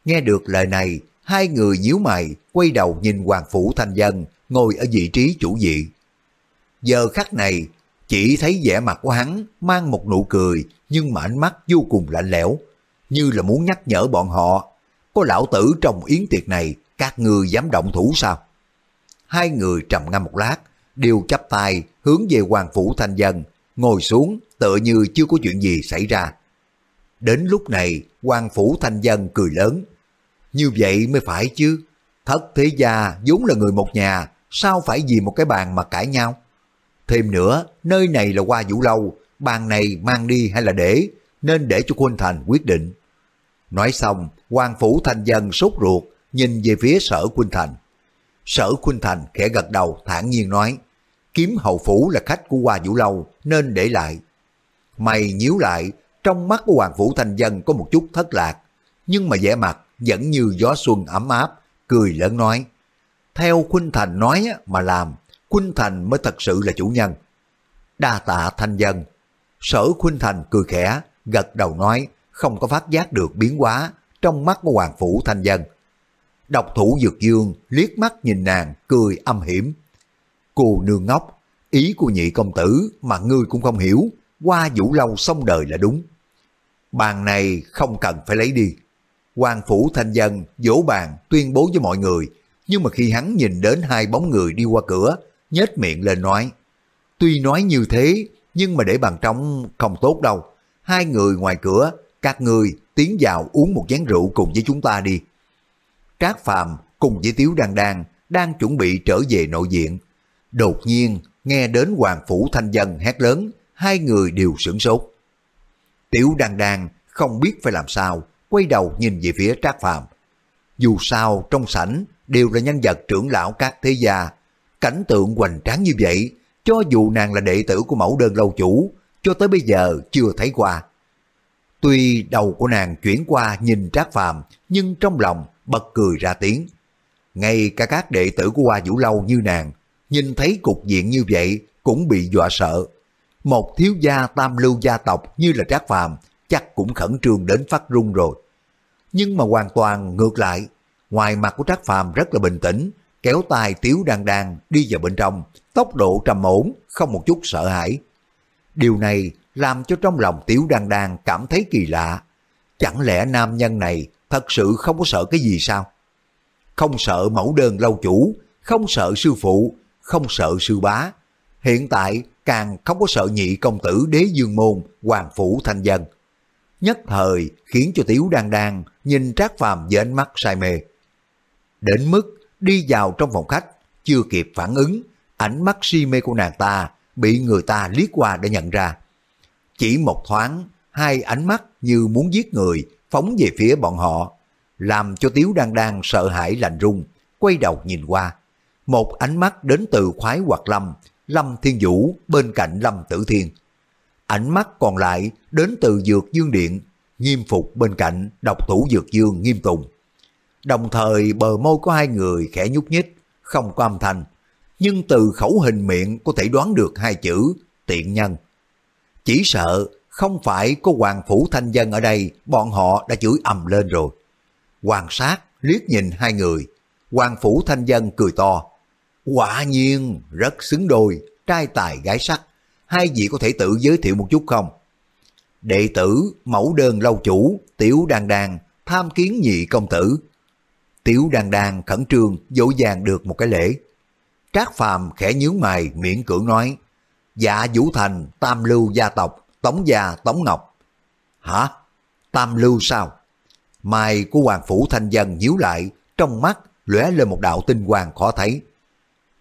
S1: Nghe được lời này, hai người nhíu mày, quay đầu nhìn Hoàng Phủ Thanh Dân, ngồi ở vị trí chủ vị. Giờ khắc này, chỉ thấy vẻ mặt của hắn mang một nụ cười, nhưng mà ánh mắt vô cùng lạnh lẽo, như là muốn nhắc nhở bọn họ, có lão tử trong yến tiệc này, các ngươi dám động thủ sao? Hai người trầm ngâm một lát, đều chắp tay hướng về Hoàng Phủ Thanh Dân, ngồi xuống tựa như chưa có chuyện gì xảy ra. Đến lúc này, Hoàng Phủ Thanh Dân cười lớn. Như vậy mới phải chứ. Thất thế gia vốn là người một nhà, sao phải vì một cái bàn mà cãi nhau? Thêm nữa, nơi này là qua vũ lâu, bàn này mang đi hay là để, nên để cho Khuynh Thành quyết định. Nói xong, Hoàng Phủ Thanh Dân sốt ruột, nhìn về phía sở Khuynh Thành. Sở Khuynh Thành khẽ gật đầu thản nhiên nói, kiếm hậu phủ là khách của Hoa Vũ Lâu nên để lại. Mày nhíu lại, trong mắt của Hoàng vũ Thanh Dân có một chút thất lạc, nhưng mà vẻ mặt vẫn như gió xuân ấm áp, cười lớn nói. Theo Khuynh Thành nói mà làm, Khuynh Thành mới thật sự là chủ nhân. Đa tạ Thanh Dân. Sở Khuynh Thành cười khẽ, gật đầu nói, không có phát giác được biến hóa trong mắt của Hoàng Phủ Thanh Dân. Độc thủ Dược Dương liếc mắt nhìn nàng, cười âm hiểm. Cô nương ngốc, ý của nhị công tử mà ngươi cũng không hiểu, qua vũ lâu xong đời là đúng. Bàn này không cần phải lấy đi. Hoàng Phủ Thanh Dân vỗ bàn tuyên bố với mọi người, nhưng mà khi hắn nhìn đến hai bóng người đi qua cửa, nhếch miệng lên nói, tuy nói như thế, nhưng mà để bàn trong không tốt đâu. Hai người ngoài cửa, các người tiến vào uống một chén rượu cùng với chúng ta đi. Trác Phàm cùng với Tiếu Đan Đan đang chuẩn bị trở về nội diện. Đột nhiên, nghe đến Hoàng Phủ Thanh Dân hét lớn, hai người đều sửng sốt. Tiểu Đan Đan không biết phải làm sao, quay đầu nhìn về phía Trác Phàm. Dù sao trong sảnh đều là nhân vật trưởng lão các thế gia, cảnh tượng hoành tráng như vậy, cho dù nàng là đệ tử của mẫu đơn lâu chủ, cho tới bây giờ chưa thấy qua. Tuy đầu của nàng chuyển qua nhìn Trác Phàm, nhưng trong lòng bật cười ra tiếng. Ngay cả các đệ tử của Hoa Vũ Lâu như nàng, nhìn thấy cục diện như vậy cũng bị dọa sợ. Một thiếu gia tam lưu gia tộc như là Trác Phàm chắc cũng khẩn trương đến phát run rồi. Nhưng mà hoàn toàn ngược lại, ngoài mặt của Trác Phàm rất là bình tĩnh, kéo tay Tiếu Đan Đan đi vào bên trong, tốc độ trầm ổn, không một chút sợ hãi. Điều này làm cho trong lòng Tiếu Đan Đan cảm thấy kỳ lạ. Chẳng lẽ nam nhân này thật sự không có sợ cái gì sao? Không sợ mẫu đơn lâu chủ, không sợ sư phụ, không sợ sư bá. Hiện tại càng không có sợ nhị công tử đế dương môn, hoàng phủ thanh dân. Nhất thời khiến cho tiểu Đan Đan nhìn Trác Phàm với ánh mắt say mê. Đến mức đi vào trong phòng khách, chưa kịp phản ứng, ánh mắt si mê của nàng ta bị người ta liếc qua để nhận ra. Chỉ một thoáng, hai ánh mắt như muốn giết người phóng về phía bọn họ, làm cho Tiếu Đan Đan sợ hãi lạnh run, quay đầu nhìn qua. Một ánh mắt đến từ khoái hoạt lâm, Lâm Thiên Vũ bên cạnh Lâm Tử Thiên. Ánh mắt còn lại đến từ Dược Dương Điện, nghiêm phục bên cạnh độc thủ Dược Dương nghiêm tùng. Đồng thời bờ môi có hai người khẽ nhúc nhích, không có âm thanh, nhưng từ khẩu hình miệng có thể đoán được hai chữ tiện nhân. Chỉ sợ không phải có Hoàng Phủ Thanh Dân ở đây, bọn họ đã chửi ầm lên rồi. Hoàng sát liếc nhìn hai người, Hoàng Phủ Thanh Dân cười to. Quả nhiên, rất xứng đôi, trai tài gái sắc, hai vị có thể tự giới thiệu một chút không? Đệ tử, mẫu đơn lâu chủ, tiểu đàn đàn, tham kiến nhị công tử. Tiểu đàn đàn khẩn trương, dỗ dàng được một cái lễ. Trác Phàm khẽ nhướng mày, miễn cưỡng nói, dạ Vũ Thành, tam lưu gia tộc, tống gia tống ngọc. Hả? Tam lưu sao? Mai của Hoàng Phủ Thanh Dân nhíu lại, trong mắt lóe lên một đạo tinh quang khó thấy.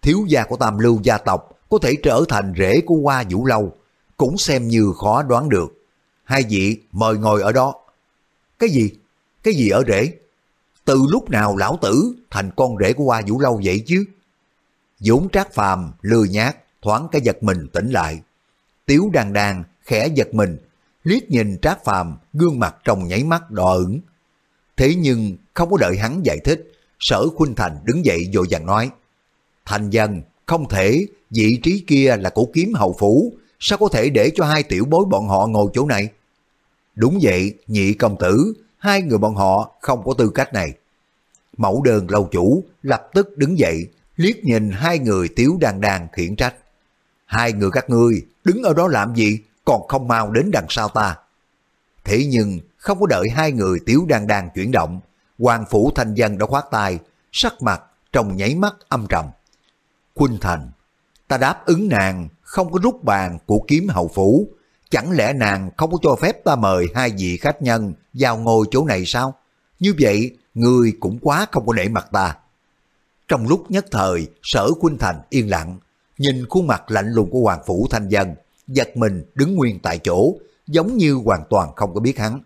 S1: Thiếu gia của tam lưu gia tộc có thể trở thành rễ của Hoa Vũ Lâu, cũng xem như khó đoán được. Hai vị mời ngồi ở đó. Cái gì? Cái gì ở rễ? Từ lúc nào lão tử thành con rể của Hoa Vũ Lâu vậy chứ? dũng trác phàm, lừa nhát, thoáng cái giật mình tỉnh lại. Tiếu đàn đàn, khẽ giật mình, liếc nhìn trác phàm, gương mặt trong nháy mắt đỏ ửng. Thế nhưng không có đợi hắn giải thích, sở Khuynh Thành đứng dậy vội vàng nói. Thành dân, không thể, vị trí kia là cổ kiếm hầu phủ, sao có thể để cho hai tiểu bối bọn họ ngồi chỗ này? Đúng vậy, nhị công tử, hai người bọn họ không có tư cách này. Mẫu đơn lâu chủ lập tức đứng dậy, liếc nhìn hai người tiếu đàn đàn khiển trách. Hai người các ngươi đứng ở đó làm gì, còn không mau đến đằng sau ta. Thế nhưng không có đợi hai người tiếu đang đang chuyển động, Hoàng Phủ Thanh Dân đã khoát tay, sắc mặt trong nháy mắt âm trầm. Khuynh Thành, ta đáp ứng nàng không có rút bàn của kiếm hậu phủ, chẳng lẽ nàng không có cho phép ta mời hai vị khách nhân vào ngồi chỗ này sao? Như vậy, người cũng quá không có nể mặt ta. Trong lúc nhất thời, sở Khuynh Thành yên lặng, nhìn khuôn mặt lạnh lùng của Hoàng Phủ Thanh Dân, giật mình đứng nguyên tại chỗ, giống như hoàn toàn không có biết hắn.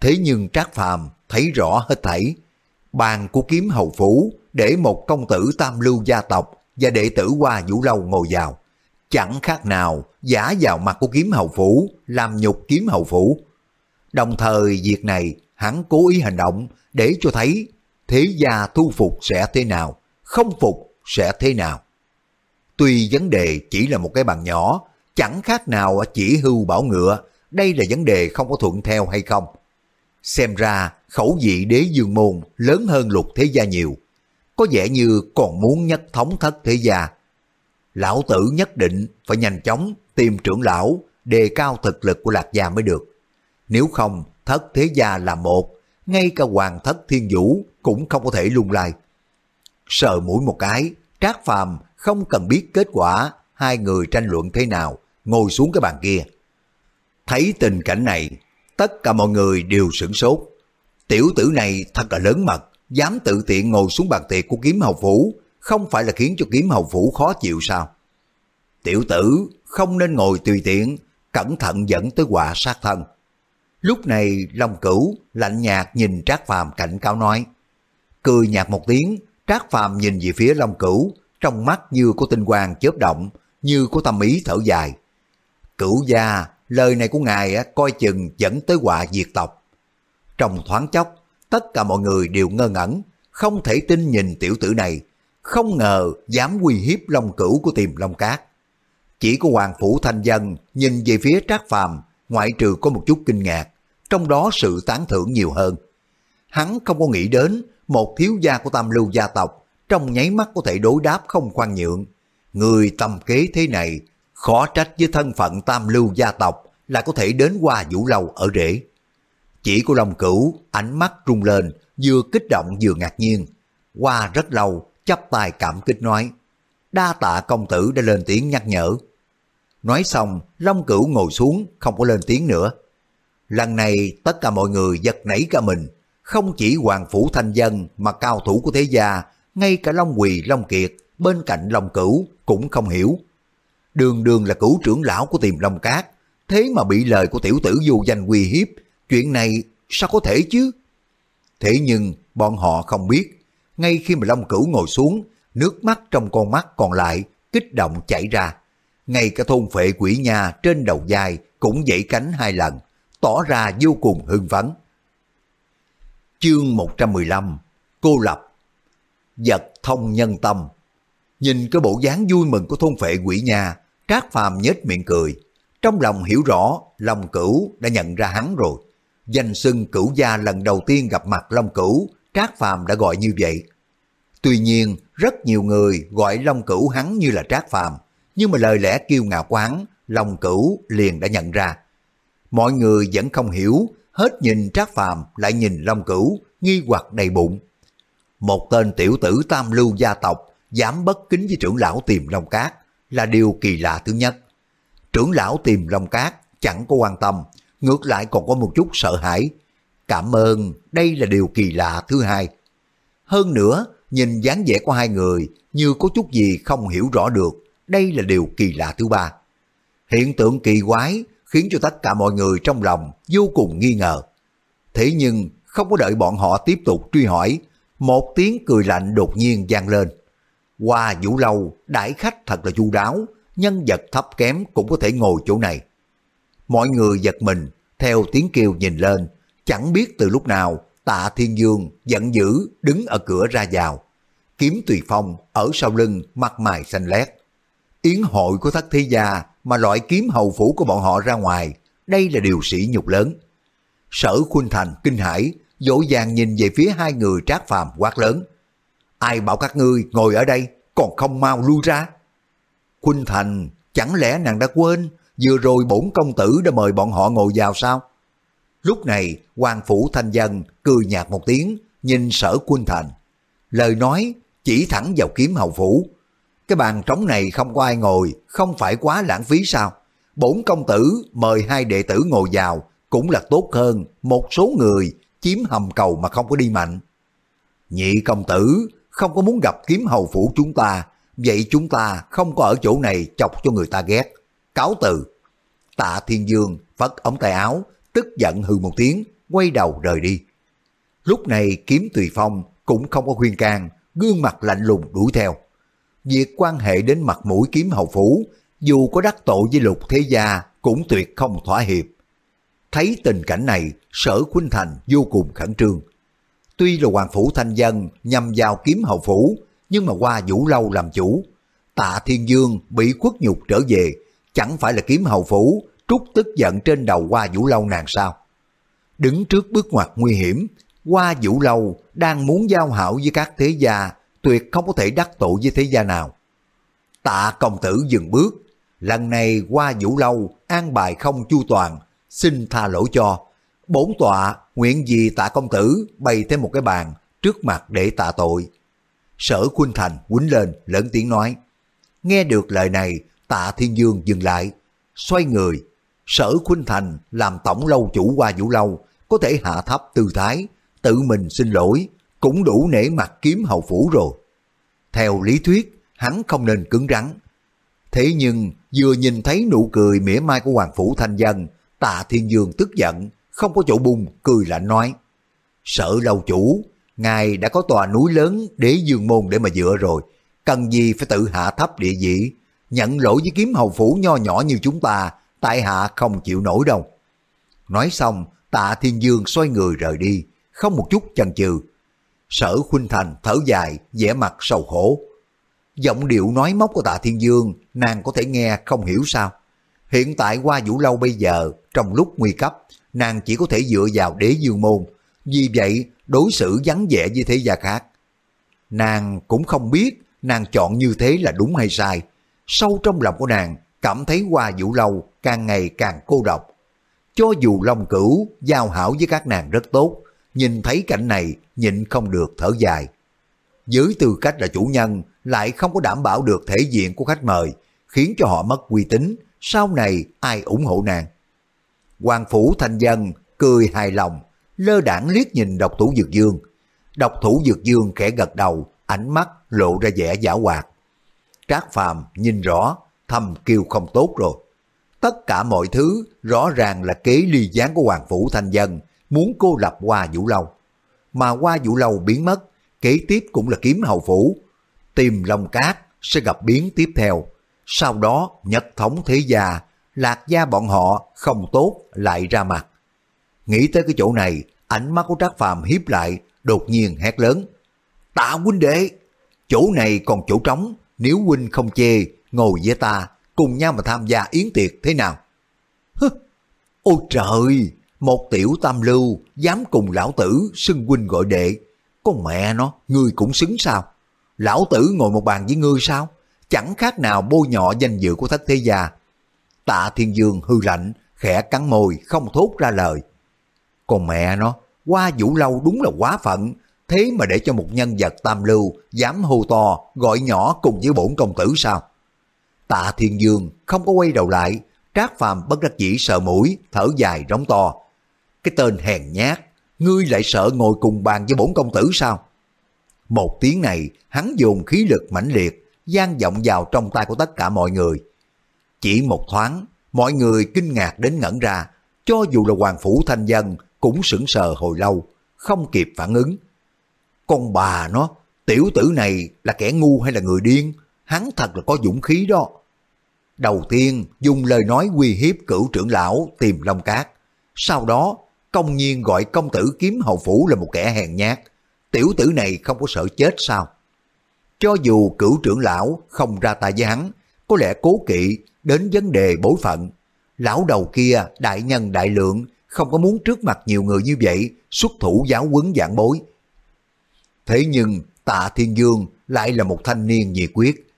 S1: Thế nhưng Trác Phàm thấy rõ hết thảy. Bàn của kiếm hầu phủ để một công tử tam lưu gia tộc và đệ tử qua vũ lâu ngồi vào. Chẳng khác nào giả vào mặt của kiếm hầu phủ làm nhục kiếm hầu phủ. Đồng thời việc này hắn cố ý hành động để cho thấy thế gia thu phục sẽ thế nào, không phục sẽ thế nào. Tuy vấn đề chỉ là một cái bàn nhỏ, chẳng khác nào chỉ hưu bảo ngựa, đây là vấn đề không có thuận theo hay không. Xem ra khẩu vị đế dương môn lớn hơn lục thế gia nhiều, có vẻ như còn muốn nhất thống thất thế gia. Lão tử nhất định phải nhanh chóng tìm trưởng lão đề cao thực lực của lạc gia mới được. Nếu không, thất thế gia là một, ngay cả hoàng thất thiên vũ cũng không có thể lung lai. Sờ mũi một cái, trác phàm không cần biết kết quả hai người tranh luận thế nào, ngồi xuống cái bàn kia. Thấy tình cảnh này, tất cả mọi người đều sửng sốt. Tiểu tử này thật là lớn mật, dám tự tiện ngồi xuống bàn tiệc của kiếm hầu phủ, không phải là khiến cho kiếm hầu phủ khó chịu sao? Tiểu tử không nên ngồi tùy tiện, cẩn thận dẫn tới quả sát thân. Lúc này Long Cửu lạnh nhạt nhìn Trác Phàm cảnh cáo nói. Cười nhạt một tiếng, Trác Phàm nhìn về phía Long Cửu, trong mắt như có tinh quang chớp động, như có tâm ý thở dài. Cửu gia, lời này của ngài coi chừng dẫn tới quả diệt tộc. Trong thoáng chốc, tất cả mọi người đều ngơ ngẩn, không thể tin nhìn tiểu tử này, không ngờ dám uy hiếp Long Cửu của tiềm Long Cát. Chỉ có Hoàng Phủ Thanh Dân nhìn về phía Trác Phàm ngoại trừ có một chút kinh ngạc, trong đó sự tán thưởng nhiều hơn. Hắn không có nghĩ đến một thiếu gia của tam lưu gia tộc trong nháy mắt có thể đối đáp không khoan nhượng. Người tầm kế thế này, khó trách với thân phận tam lưu gia tộc là có thể đến qua vũ lâu ở rễ. Chỉ của Long Cửu, ánh mắt rung lên, vừa kích động vừa ngạc nhiên. Qua rất lâu, chắp tay cảm kích nói, đa tạ công tử đã lên tiếng nhắc nhở. Nói xong, Long Cửu ngồi xuống, không có lên tiếng nữa. Lần này tất cả mọi người giật nảy cả mình, không chỉ Hoàng Phủ Thanh Dân mà cao thủ của thế gia, ngay cả Long Quỳ, Long Kiệt bên cạnh Long Cửu cũng không hiểu. Đường đường là cửu trưởng lão của tiềm Long Cát, thế mà bị lời của tiểu tử vô danh uy hiếp, chuyện này sao có thể chứ? Thế nhưng bọn họ không biết, ngay khi mà Long Cửu ngồi xuống, nước mắt trong con mắt còn lại kích động chảy ra. Ngay cả thôn phệ quỷ nhà trên đầu dài cũng dậy cánh hai lần, tỏ ra vô cùng hưng phấn. Chương 115 Cô lập Giật thông nhân tâm Nhìn cái bộ dáng vui mừng của thôn phệ quỷ nhà, Trác Phàm nhếch miệng cười. Trong lòng hiểu rõ, Long Cửu đã nhận ra hắn rồi. Danh xưng cửu gia lần đầu tiên gặp mặt Long Cửu, Trác Phàm đã gọi như vậy. Tuy nhiên, rất nhiều người gọi Long Cửu hắn như là Trác Phàm, nhưng mà lời lẽ kiêu ngạo quán, Long cửu liền đã nhận ra. Mọi người vẫn không hiểu, hết nhìn Trác Phàm lại nhìn Long Cửu, nghi hoặc đầy bụng. Một tên tiểu tử tam lưu gia tộc dám bất kính với trưởng lão tìm Long Cát là điều kỳ lạ thứ nhất. Trưởng lão tìm Long Cát chẳng có quan tâm, ngược lại còn có một chút sợ hãi. Cảm ơn, đây là điều kỳ lạ thứ hai. Hơn nữa, nhìn dáng vẻ của hai người như có chút gì không hiểu rõ được, đây là điều kỳ lạ thứ ba. Hiện tượng kỳ quái khiến cho tất cả mọi người trong lòng vô cùng nghi ngờ. Thế nhưng không có đợi bọn họ tiếp tục truy hỏi, một tiếng cười lạnh đột nhiên vang lên. Qua vũ lâu, đãi khách thật là chu đáo, nhân vật thấp kém cũng có thể ngồi chỗ này. Mọi người giật mình, theo tiếng kêu nhìn lên, chẳng biết từ lúc nào tạ thiên dương giận dữ đứng ở cửa ra vào. Kiếm tùy phong ở sau lưng mặt mày xanh lét. Yến hội của thất thế gia mà loại kiếm hầu phủ của bọn họ ra ngoài, đây là điều sĩ nhục lớn. Sở Khuynh Thành kinh hãi, dỗ dàng nhìn về phía hai người trác phàm quát lớn. Ai bảo các ngươi ngồi ở đây, còn không mau lui ra. Khuynh Thành, chẳng lẽ nàng đã quên, vừa rồi bổn công tử đã mời bọn họ ngồi vào sao? Lúc này, quan phủ thanh dân cười nhạt một tiếng, nhìn sở Khuynh Thành. Lời nói chỉ thẳng vào kiếm hầu phủ. Cái bàn trống này không có ai ngồi, không phải quá lãng phí sao? Bổn công tử mời hai đệ tử ngồi vào cũng là tốt hơn một số người chiếm hầm cầu mà không có đi mạnh. Nhị công tử không có muốn gặp kiếm hầu phủ chúng ta, vậy chúng ta không có ở chỗ này chọc cho người ta ghét. Cáo từ. Tạ Thiên Dương phất ống tay áo, tức giận hừ một tiếng, quay đầu rời đi. Lúc này kiếm tùy phong cũng không có khuyên can, gương mặt lạnh lùng đuổi theo. Việc quan hệ đến mặt mũi kiếm hầu phủ, dù có đắc tội với lục thế gia cũng tuyệt không thỏa hiệp. Thấy tình cảnh này, sở Khuynh Thành vô cùng khẩn trương. Tuy là hoàng phủ thanh dân nhằm vào kiếm hậu phủ, nhưng mà qua vũ lâu làm chủ. Tạ Thiên Dương bị khuất nhục trở về, chẳng phải là kiếm hậu phủ, trút tức giận trên đầu qua vũ lâu nàng sao. Đứng trước bước ngoặt nguy hiểm, qua vũ lâu đang muốn giao hảo với các thế gia, tuyệt không có thể đắc tội với thế gia nào. Tạ công tử dừng bước, lần này qua vũ lâu an bài không chu toàn, xin tha lỗi cho. Bốn tọa nguyện gì tạ công tử bày thêm một cái bàn trước mặt để tạ tội. Sở Khuynh Thành quýnh lên lớn tiếng nói. Nghe được lời này tạ Thiên Dương dừng lại, xoay người. Sở Khuynh Thành làm tổng lâu chủ qua vũ lâu có thể hạ thấp tư thái, tự mình xin lỗi, cũng đủ nể mặt kiếm hậu phủ rồi. Theo lý thuyết, hắn không nên cứng rắn. Thế nhưng vừa nhìn thấy nụ cười mỉa mai của Hoàng Phủ Thanh Dân, tạ Thiên Dương tức giận, không có chỗ bùng, cười lạnh nói. Sợ lâu chủ, ngài đã có tòa núi lớn để dương môn để mà dựa rồi, cần gì phải tự hạ thấp địa vị, nhận lỗi với kiếm hầu phủ nho nhỏ như chúng ta, tại hạ không chịu nổi đâu. Nói xong, tạ thiên dương xoay người rời đi, không một chút chần chừ. Sở Khuynh Thành thở dài, vẻ mặt sầu khổ. Giọng điệu nói móc của tạ thiên dương, nàng có thể nghe không hiểu sao. Hiện tại qua vũ lâu bây giờ, trong lúc nguy cấp, nàng chỉ có thể dựa vào đế dương môn, vì vậy đối xử vắng vẻ với thế gia khác. Nàng cũng không biết nàng chọn như thế là đúng hay sai. Sâu trong lòng của nàng cảm thấy qua vũ lâu càng ngày càng cô độc. Cho dù Long Cửu giao hảo với các nàng rất tốt, nhìn thấy cảnh này nhịn không được thở dài. Với tư cách là chủ nhân lại không có đảm bảo được thể diện của khách mời, khiến cho họ mất uy tín, sau này ai ủng hộ nàng. Hoàng Phủ Thanh Dân cười hài lòng, lơ đảng liếc nhìn độc thủ Dược Dương. Độc thủ Dược Dương khẽ gật đầu, ánh mắt lộ ra vẻ giả hoạt. Trác Phàm nhìn rõ, thầm kêu không tốt rồi. Tất cả mọi thứ rõ ràng là kế ly gián của Hoàng Phủ Thanh Dân, muốn cô lập qua Vũ Lâu. Mà qua Vũ Lâu biến mất, kế tiếp cũng là kiếm hầu phủ. Tìm Long Cát sẽ gặp biến tiếp theo. Sau đó nhất thống thế gia lạc gia bọn họ không tốt lại ra mặt. Nghĩ tới cái chỗ này, ánh mắt của Trác Phàm hiếp lại, đột nhiên hét lớn. Tạ huynh đệ, chỗ này còn chỗ trống, nếu huynh không chê, ngồi với ta, cùng nhau mà tham gia yến tiệc thế nào? Hứ, ôi trời, một tiểu tam lưu dám cùng lão tử xưng huynh gọi đệ. Con mẹ nó, ngươi cũng xứng sao? Lão tử ngồi một bàn với ngươi sao? chẳng khác nào bôi nhọ danh dự của thất thế gia. Tạ Thiên Dương hư lạnh, khẽ cắn môi, không thốt ra lời. Còn mẹ nó, qua vũ lâu đúng là quá phận, thế mà để cho một nhân vật tam lưu dám hô to, gọi nhỏ cùng với bổn công tử sao? Tạ Thiên Dương không có quay đầu lại, Trác Phàm bất đắc dĩ sợ mũi, thở dài rống to. Cái tên hèn nhát, ngươi lại sợ ngồi cùng bàn với bổn công tử sao? Một tiếng này, hắn dùng khí lực mãnh liệt, gian vọng vào trong tay của tất cả mọi người. Chỉ một thoáng, mọi người kinh ngạc đến ngẩn ra, cho dù là hoàng phủ thanh dân cũng sững sờ hồi lâu, không kịp phản ứng. Con bà nó, tiểu tử này là kẻ ngu hay là người điên? Hắn thật là có dũng khí đó. Đầu tiên dùng lời nói uy hiếp cửu trưởng lão tìm Long Cát. Sau đó công nhiên gọi công tử kiếm hầu phủ là một kẻ hèn nhát. Tiểu tử này không có sợ chết sao? Cho dù cửu trưởng lão không ra tay với hắn, có lẽ cố kỵ đến vấn đề bối phận. Lão đầu kia đại nhân đại lượng không có muốn trước mặt nhiều người như vậy xuất thủ giáo quấn giảng bối. Thế nhưng tạ thiên dương lại là một thanh niên nhiệt quyết.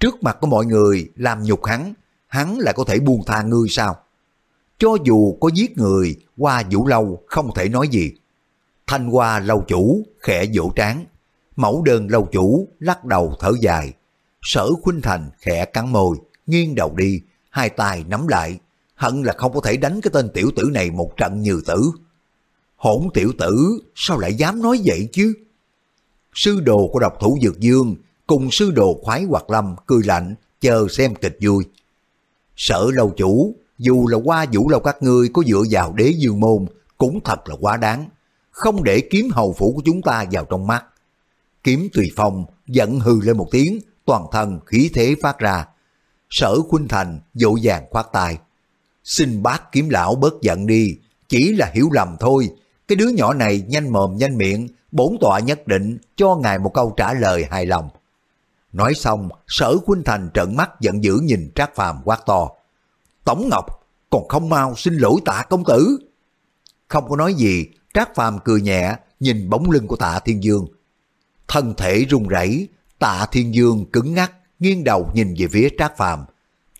S1: Trước mặt của mọi người làm nhục hắn, hắn lại có thể buông tha ngươi sao? Cho dù có giết người, qua vũ lâu không thể nói gì. Thanh hoa lâu chủ khẽ vỗ trán, mẫu đơn lâu chủ lắc đầu thở dài. Sở Khuynh Thành khẽ cắn môi, nghiêng đầu đi, hai tay nắm lại, hận là không có thể đánh cái tên tiểu tử này một trận như tử. Hỗn tiểu tử, sao lại dám nói vậy chứ? Sư đồ của độc thủ Dược Dương cùng sư đồ khoái hoạt lâm cười lạnh, chờ xem kịch vui. Sở lâu chủ, dù là qua vũ lâu các ngươi có dựa vào đế dương môn, cũng thật là quá đáng. Không để kiếm hầu phủ của chúng ta vào trong mắt. Kiếm tùy phong, giận hừ lên một tiếng, toàn thân khí thế phát ra. Sở Khuynh Thành dỗ dàng khoát tay. Xin bác kiếm lão bớt giận đi, chỉ là hiểu lầm thôi. Cái đứa nhỏ này nhanh mồm nhanh miệng, bổn tọa nhất định cho ngài một câu trả lời hài lòng. Nói xong, sở Khuynh Thành trợn mắt giận dữ nhìn Trác Phàm quát to. Tống Ngọc, còn không mau xin lỗi tạ công tử. Không có nói gì, Trác Phàm cười nhẹ, nhìn bóng lưng của tạ Thiên Dương. Thân thể run rẩy, tạ Thiên Dương cứng ngắc, nghiêng đầu nhìn về phía Trác Phàm.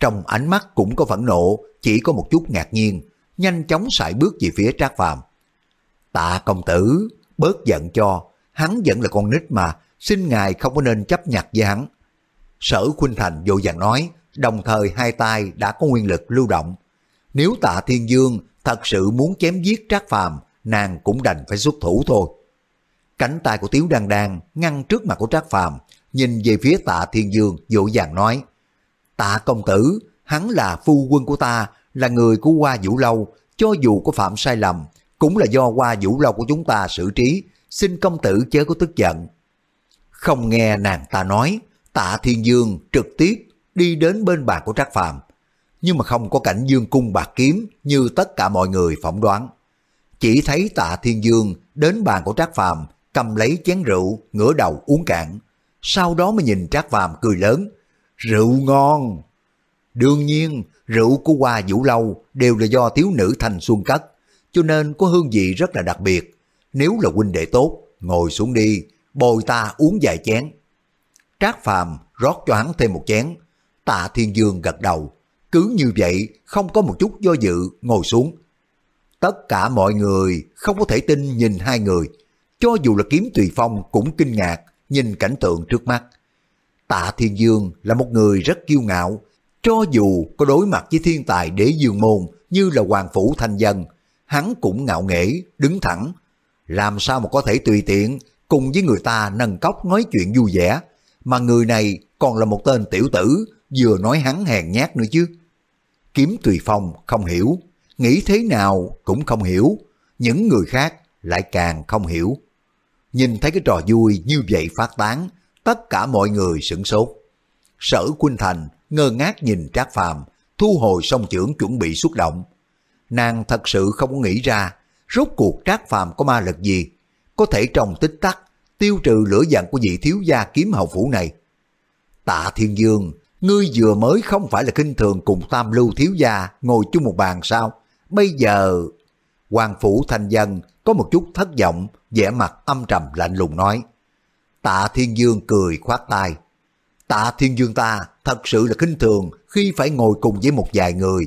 S1: Trong ánh mắt cũng có phẫn nộ, chỉ có một chút ngạc nhiên, nhanh chóng sải bước về phía Trác Phàm. Tạ công tử, bớt giận cho, hắn vẫn là con nít mà, xin ngài không có nên chấp nhặt với hắn. Sở Khuynh Thành vô vàng nói, đồng thời hai tay đã có nguyên lực lưu động. Nếu tạ Thiên Dương thật sự muốn chém giết Trác Phàm, nàng cũng đành phải xuất thủ thôi. Cánh tay của Tiếu Đan Đan ngăn trước mặt của Trác Phàm, nhìn về phía tạ Thiên Dương dỗ dàng nói, Tạ công tử, hắn là phu quân của ta, là người của Hoa Vũ Lâu, cho dù có phạm sai lầm, cũng là do Hoa Vũ Lâu của chúng ta xử trí, xin công tử chớ có tức giận. Không nghe nàng ta nói, tạ thiên dương trực tiếp đi đến bên bàn của Trác Phàm nhưng mà không có cảnh dương cung bạc kiếm như tất cả mọi người phỏng đoán. Chỉ thấy tạ thiên dương đến bàn của Trác Phàm cầm lấy chén rượu, ngửa đầu uống cạn. Sau đó mới nhìn Trác Phàm cười lớn, rượu ngon. Đương nhiên, rượu của Hoa Vũ Lâu đều là do thiếu nữ thành xuân cất, cho nên có hương vị rất là đặc biệt. Nếu là huynh đệ tốt, ngồi xuống đi, bồi ta uống vài chén. Trác Phàm rót cho hắn thêm một chén, tạ thiên dương gật đầu, cứ như vậy không có một chút do dự ngồi xuống. Tất cả mọi người không có thể tin nhìn hai người, cho dù là kiếm tùy phong cũng kinh ngạc nhìn cảnh tượng trước mắt. Tạ Thiên Dương là một người rất kiêu ngạo, cho dù có đối mặt với thiên tài đế dương môn như là Hoàng Phủ Thanh Dân, hắn cũng ngạo nghễ, đứng thẳng. Làm sao mà có thể tùy tiện cùng với người ta nâng cốc nói chuyện vui vẻ, mà người này còn là một tên tiểu tử, vừa nói hắn hèn nhát nữa chứ. Kiếm Tùy Phong không hiểu, nghĩ thế nào cũng không hiểu, những người khác lại càng không hiểu. Nhìn thấy cái trò vui như vậy phát tán, tất cả mọi người sửng sốt. Sở Quynh Thành ngơ ngác nhìn Trác Phàm thu hồi song trưởng chuẩn bị xuất động. Nàng thật sự không có nghĩ ra, rốt cuộc Trác Phàm có ma lực gì, có thể trong tích tắc tiêu trừ lửa giận của vị thiếu gia kiếm hầu phủ này. Tạ Thiên Dương, ngươi vừa mới không phải là kinh thường cùng tam lưu thiếu gia ngồi chung một bàn sao? Bây giờ... Hoàng phủ thành dân có một chút thất vọng, vẻ mặt âm trầm lạnh lùng nói. Tạ Thiên Dương cười khoát tay. Tạ Thiên Dương ta thật sự là khinh thường khi phải ngồi cùng với một vài người.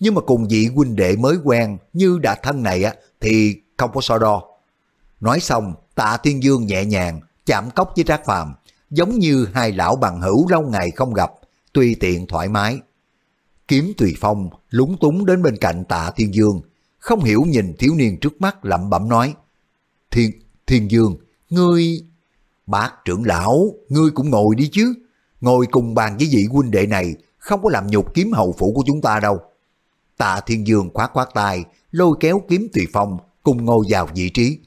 S1: Nhưng mà cùng vị huynh đệ mới quen như đã thân này á thì không có so đo. Nói xong, Tạ Thiên Dương nhẹ nhàng chạm cốc với Trác Phàm, giống như hai lão bằng hữu lâu ngày không gặp, tùy tiện thoải mái. Kiếm Tùy Phong lúng túng đến bên cạnh Tạ Thiên Dương, không hiểu nhìn thiếu niên trước mắt lẩm bẩm nói: "Thiên Thiên Dương, ngươi Bác trưởng lão, ngươi cũng ngồi đi chứ. Ngồi cùng bàn với vị huynh đệ này, không có làm nhục kiếm hầu phủ của chúng ta đâu. Tạ Thiên Dương khoát khoát tay, lôi kéo kiếm tùy phong, cùng ngồi vào vị trí.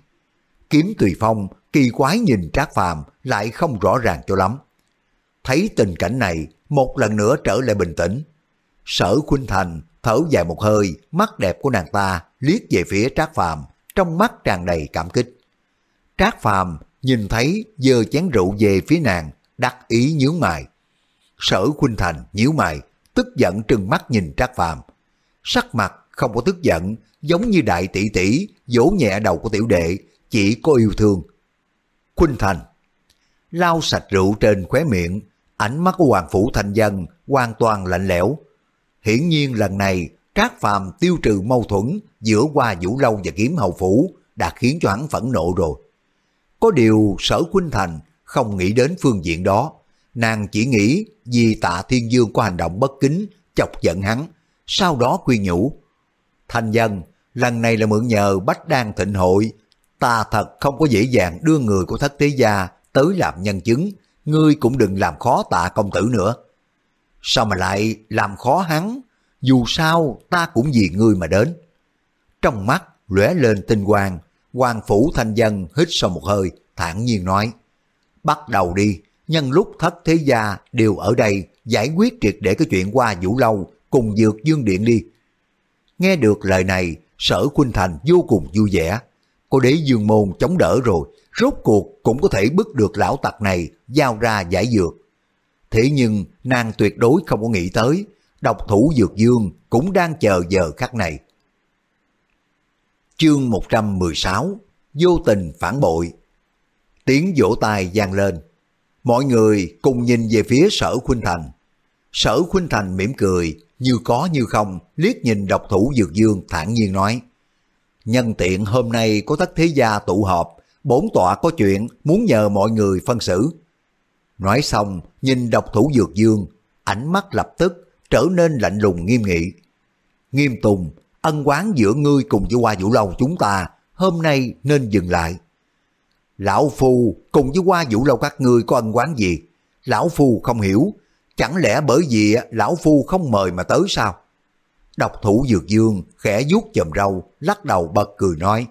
S1: Kiếm tùy phong, kỳ quái nhìn Trác Phàm lại không rõ ràng cho lắm. Thấy tình cảnh này, một lần nữa trở lại bình tĩnh. Sở Khuynh Thành thở dài một hơi, mắt đẹp của nàng ta liếc về phía Trác Phàm, trong mắt tràn đầy cảm kích. Trác Phàm nhìn thấy giơ chén rượu về phía nàng, đắc ý nhướng mày. Sở Khuynh Thành nhíu mày, tức giận trừng mắt nhìn Trác Phàm. Sắc mặt không có tức giận, giống như đại tỷ tỷ vỗ nhẹ đầu của tiểu đệ, chỉ có yêu thương. Khuynh Thành lau sạch rượu trên khóe miệng, ánh mắt của Hoàng Phủ Thành Dân hoàn toàn lạnh lẽo. Hiển nhiên lần này Trác Phàm tiêu trừ mâu thuẫn giữa qua Vũ Lâu và Kiếm Hầu Phủ đã khiến cho hắn phẫn nộ rồi. Có điều sở Khuynh Thành không nghĩ đến phương diện đó. Nàng chỉ nghĩ vì tạ thiên dương có hành động bất kính, chọc giận hắn, sau đó khuyên nhủ. Thành dân, lần này là mượn nhờ Bách Đan Thịnh Hội, ta thật không có dễ dàng đưa người của thất thế gia tới làm nhân chứng, ngươi cũng đừng làm khó tạ công tử nữa. Sao mà lại làm khó hắn, dù sao ta cũng vì ngươi mà đến. Trong mắt lóe lên tinh quang, Hoàng Phủ Thanh Dân hít sâu một hơi, thản nhiên nói, bắt đầu đi, nhân lúc thất thế gia đều ở đây giải quyết triệt để cái chuyện qua vũ lâu cùng dược dương điện đi. Nghe được lời này, sở Khuynh Thành vô cùng vui vẻ. Cô đế dương môn chống đỡ rồi, rốt cuộc cũng có thể bức được lão tặc này giao ra giải dược. Thế nhưng nàng tuyệt đối không có nghĩ tới, độc thủ dược dương cũng đang chờ giờ khắc này. Chương 116 Vô tình phản bội Tiếng vỗ tay vang lên. Mọi người cùng nhìn về phía sở Khuynh Thành. Sở Khuynh Thành mỉm cười, như có như không, liếc nhìn độc thủ Dược Dương thản nhiên nói. Nhân tiện hôm nay có tất thế gia tụ họp, bốn tọa có chuyện muốn nhờ mọi người phân xử. Nói xong, nhìn độc thủ Dược Dương, ánh mắt lập tức trở nên lạnh lùng nghiêm nghị. Nghiêm Tùng, ân quán giữa ngươi cùng với Hoa Vũ Lâu chúng ta hôm nay nên dừng lại. Lão Phu cùng với Hoa Vũ Lâu các ngươi có ân quán gì? Lão Phu không hiểu, chẳng lẽ bởi vì Lão Phu không mời mà tới sao? Độc thủ Dược Dương khẽ vuốt chầm râu, lắc đầu bật cười nói.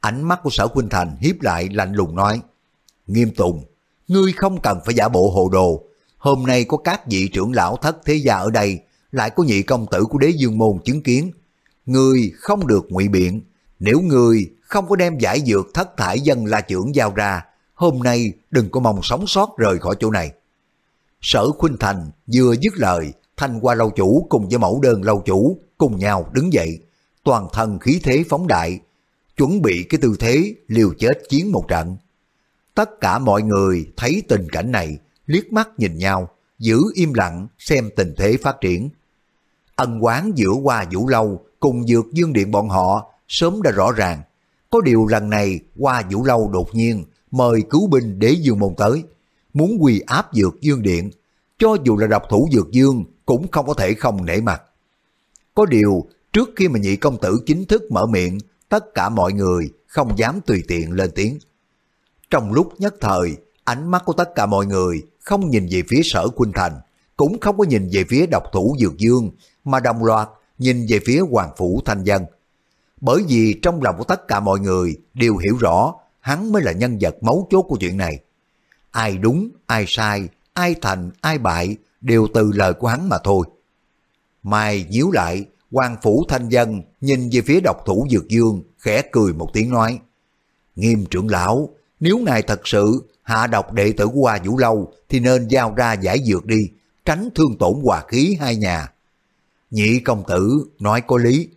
S1: Ánh mắt của sở Quynh Thành hiếp lại lạnh lùng nói. Nghiêm Tùng, ngươi không cần phải giả bộ hồ đồ. Hôm nay có các vị trưởng lão thất thế gia ở đây, lại có nhị công tử của đế dương môn chứng kiến, Người không được ngụy biện, nếu người không có đem giải dược thất thải dân la trưởng giao ra, hôm nay đừng có mong sống sót rời khỏi chỗ này. Sở Khuynh Thành vừa dứt lời, Thanh qua lâu chủ cùng với mẫu đơn lâu chủ cùng nhau đứng dậy, toàn thân khí thế phóng đại, chuẩn bị cái tư thế liều chết chiến một trận. Tất cả mọi người thấy tình cảnh này, liếc mắt nhìn nhau, giữ im lặng xem tình thế phát triển. Ân quán giữa qua vũ lâu cùng dược dương điện bọn họ sớm đã rõ ràng. Có điều lần này qua vũ lâu đột nhiên mời cứu binh đế dương môn tới, muốn quỳ áp dược dương điện, cho dù là độc thủ dược dương cũng không có thể không nể mặt. Có điều trước khi mà nhị công tử chính thức mở miệng, tất cả mọi người không dám tùy tiện lên tiếng. Trong lúc nhất thời, ánh mắt của tất cả mọi người không nhìn về phía sở Quynh Thành, cũng không có nhìn về phía độc thủ Dược Dương, mà đồng loạt nhìn về phía Hoàng Phủ Thanh Dân. Bởi vì trong lòng của tất cả mọi người đều hiểu rõ hắn mới là nhân vật mấu chốt của chuyện này. Ai đúng, ai sai, ai thành, ai bại đều từ lời của hắn mà thôi. Mai nhíu lại, Hoàng Phủ Thanh Dân nhìn về phía độc thủ Dược Dương, khẽ cười một tiếng nói. Nghiêm trưởng lão, nếu ngài thật sự hạ độc đệ tử của Hoa Vũ Lâu thì nên giao ra giải dược đi, tránh thương tổn hòa khí hai nhà. Nhị công tử nói có lý.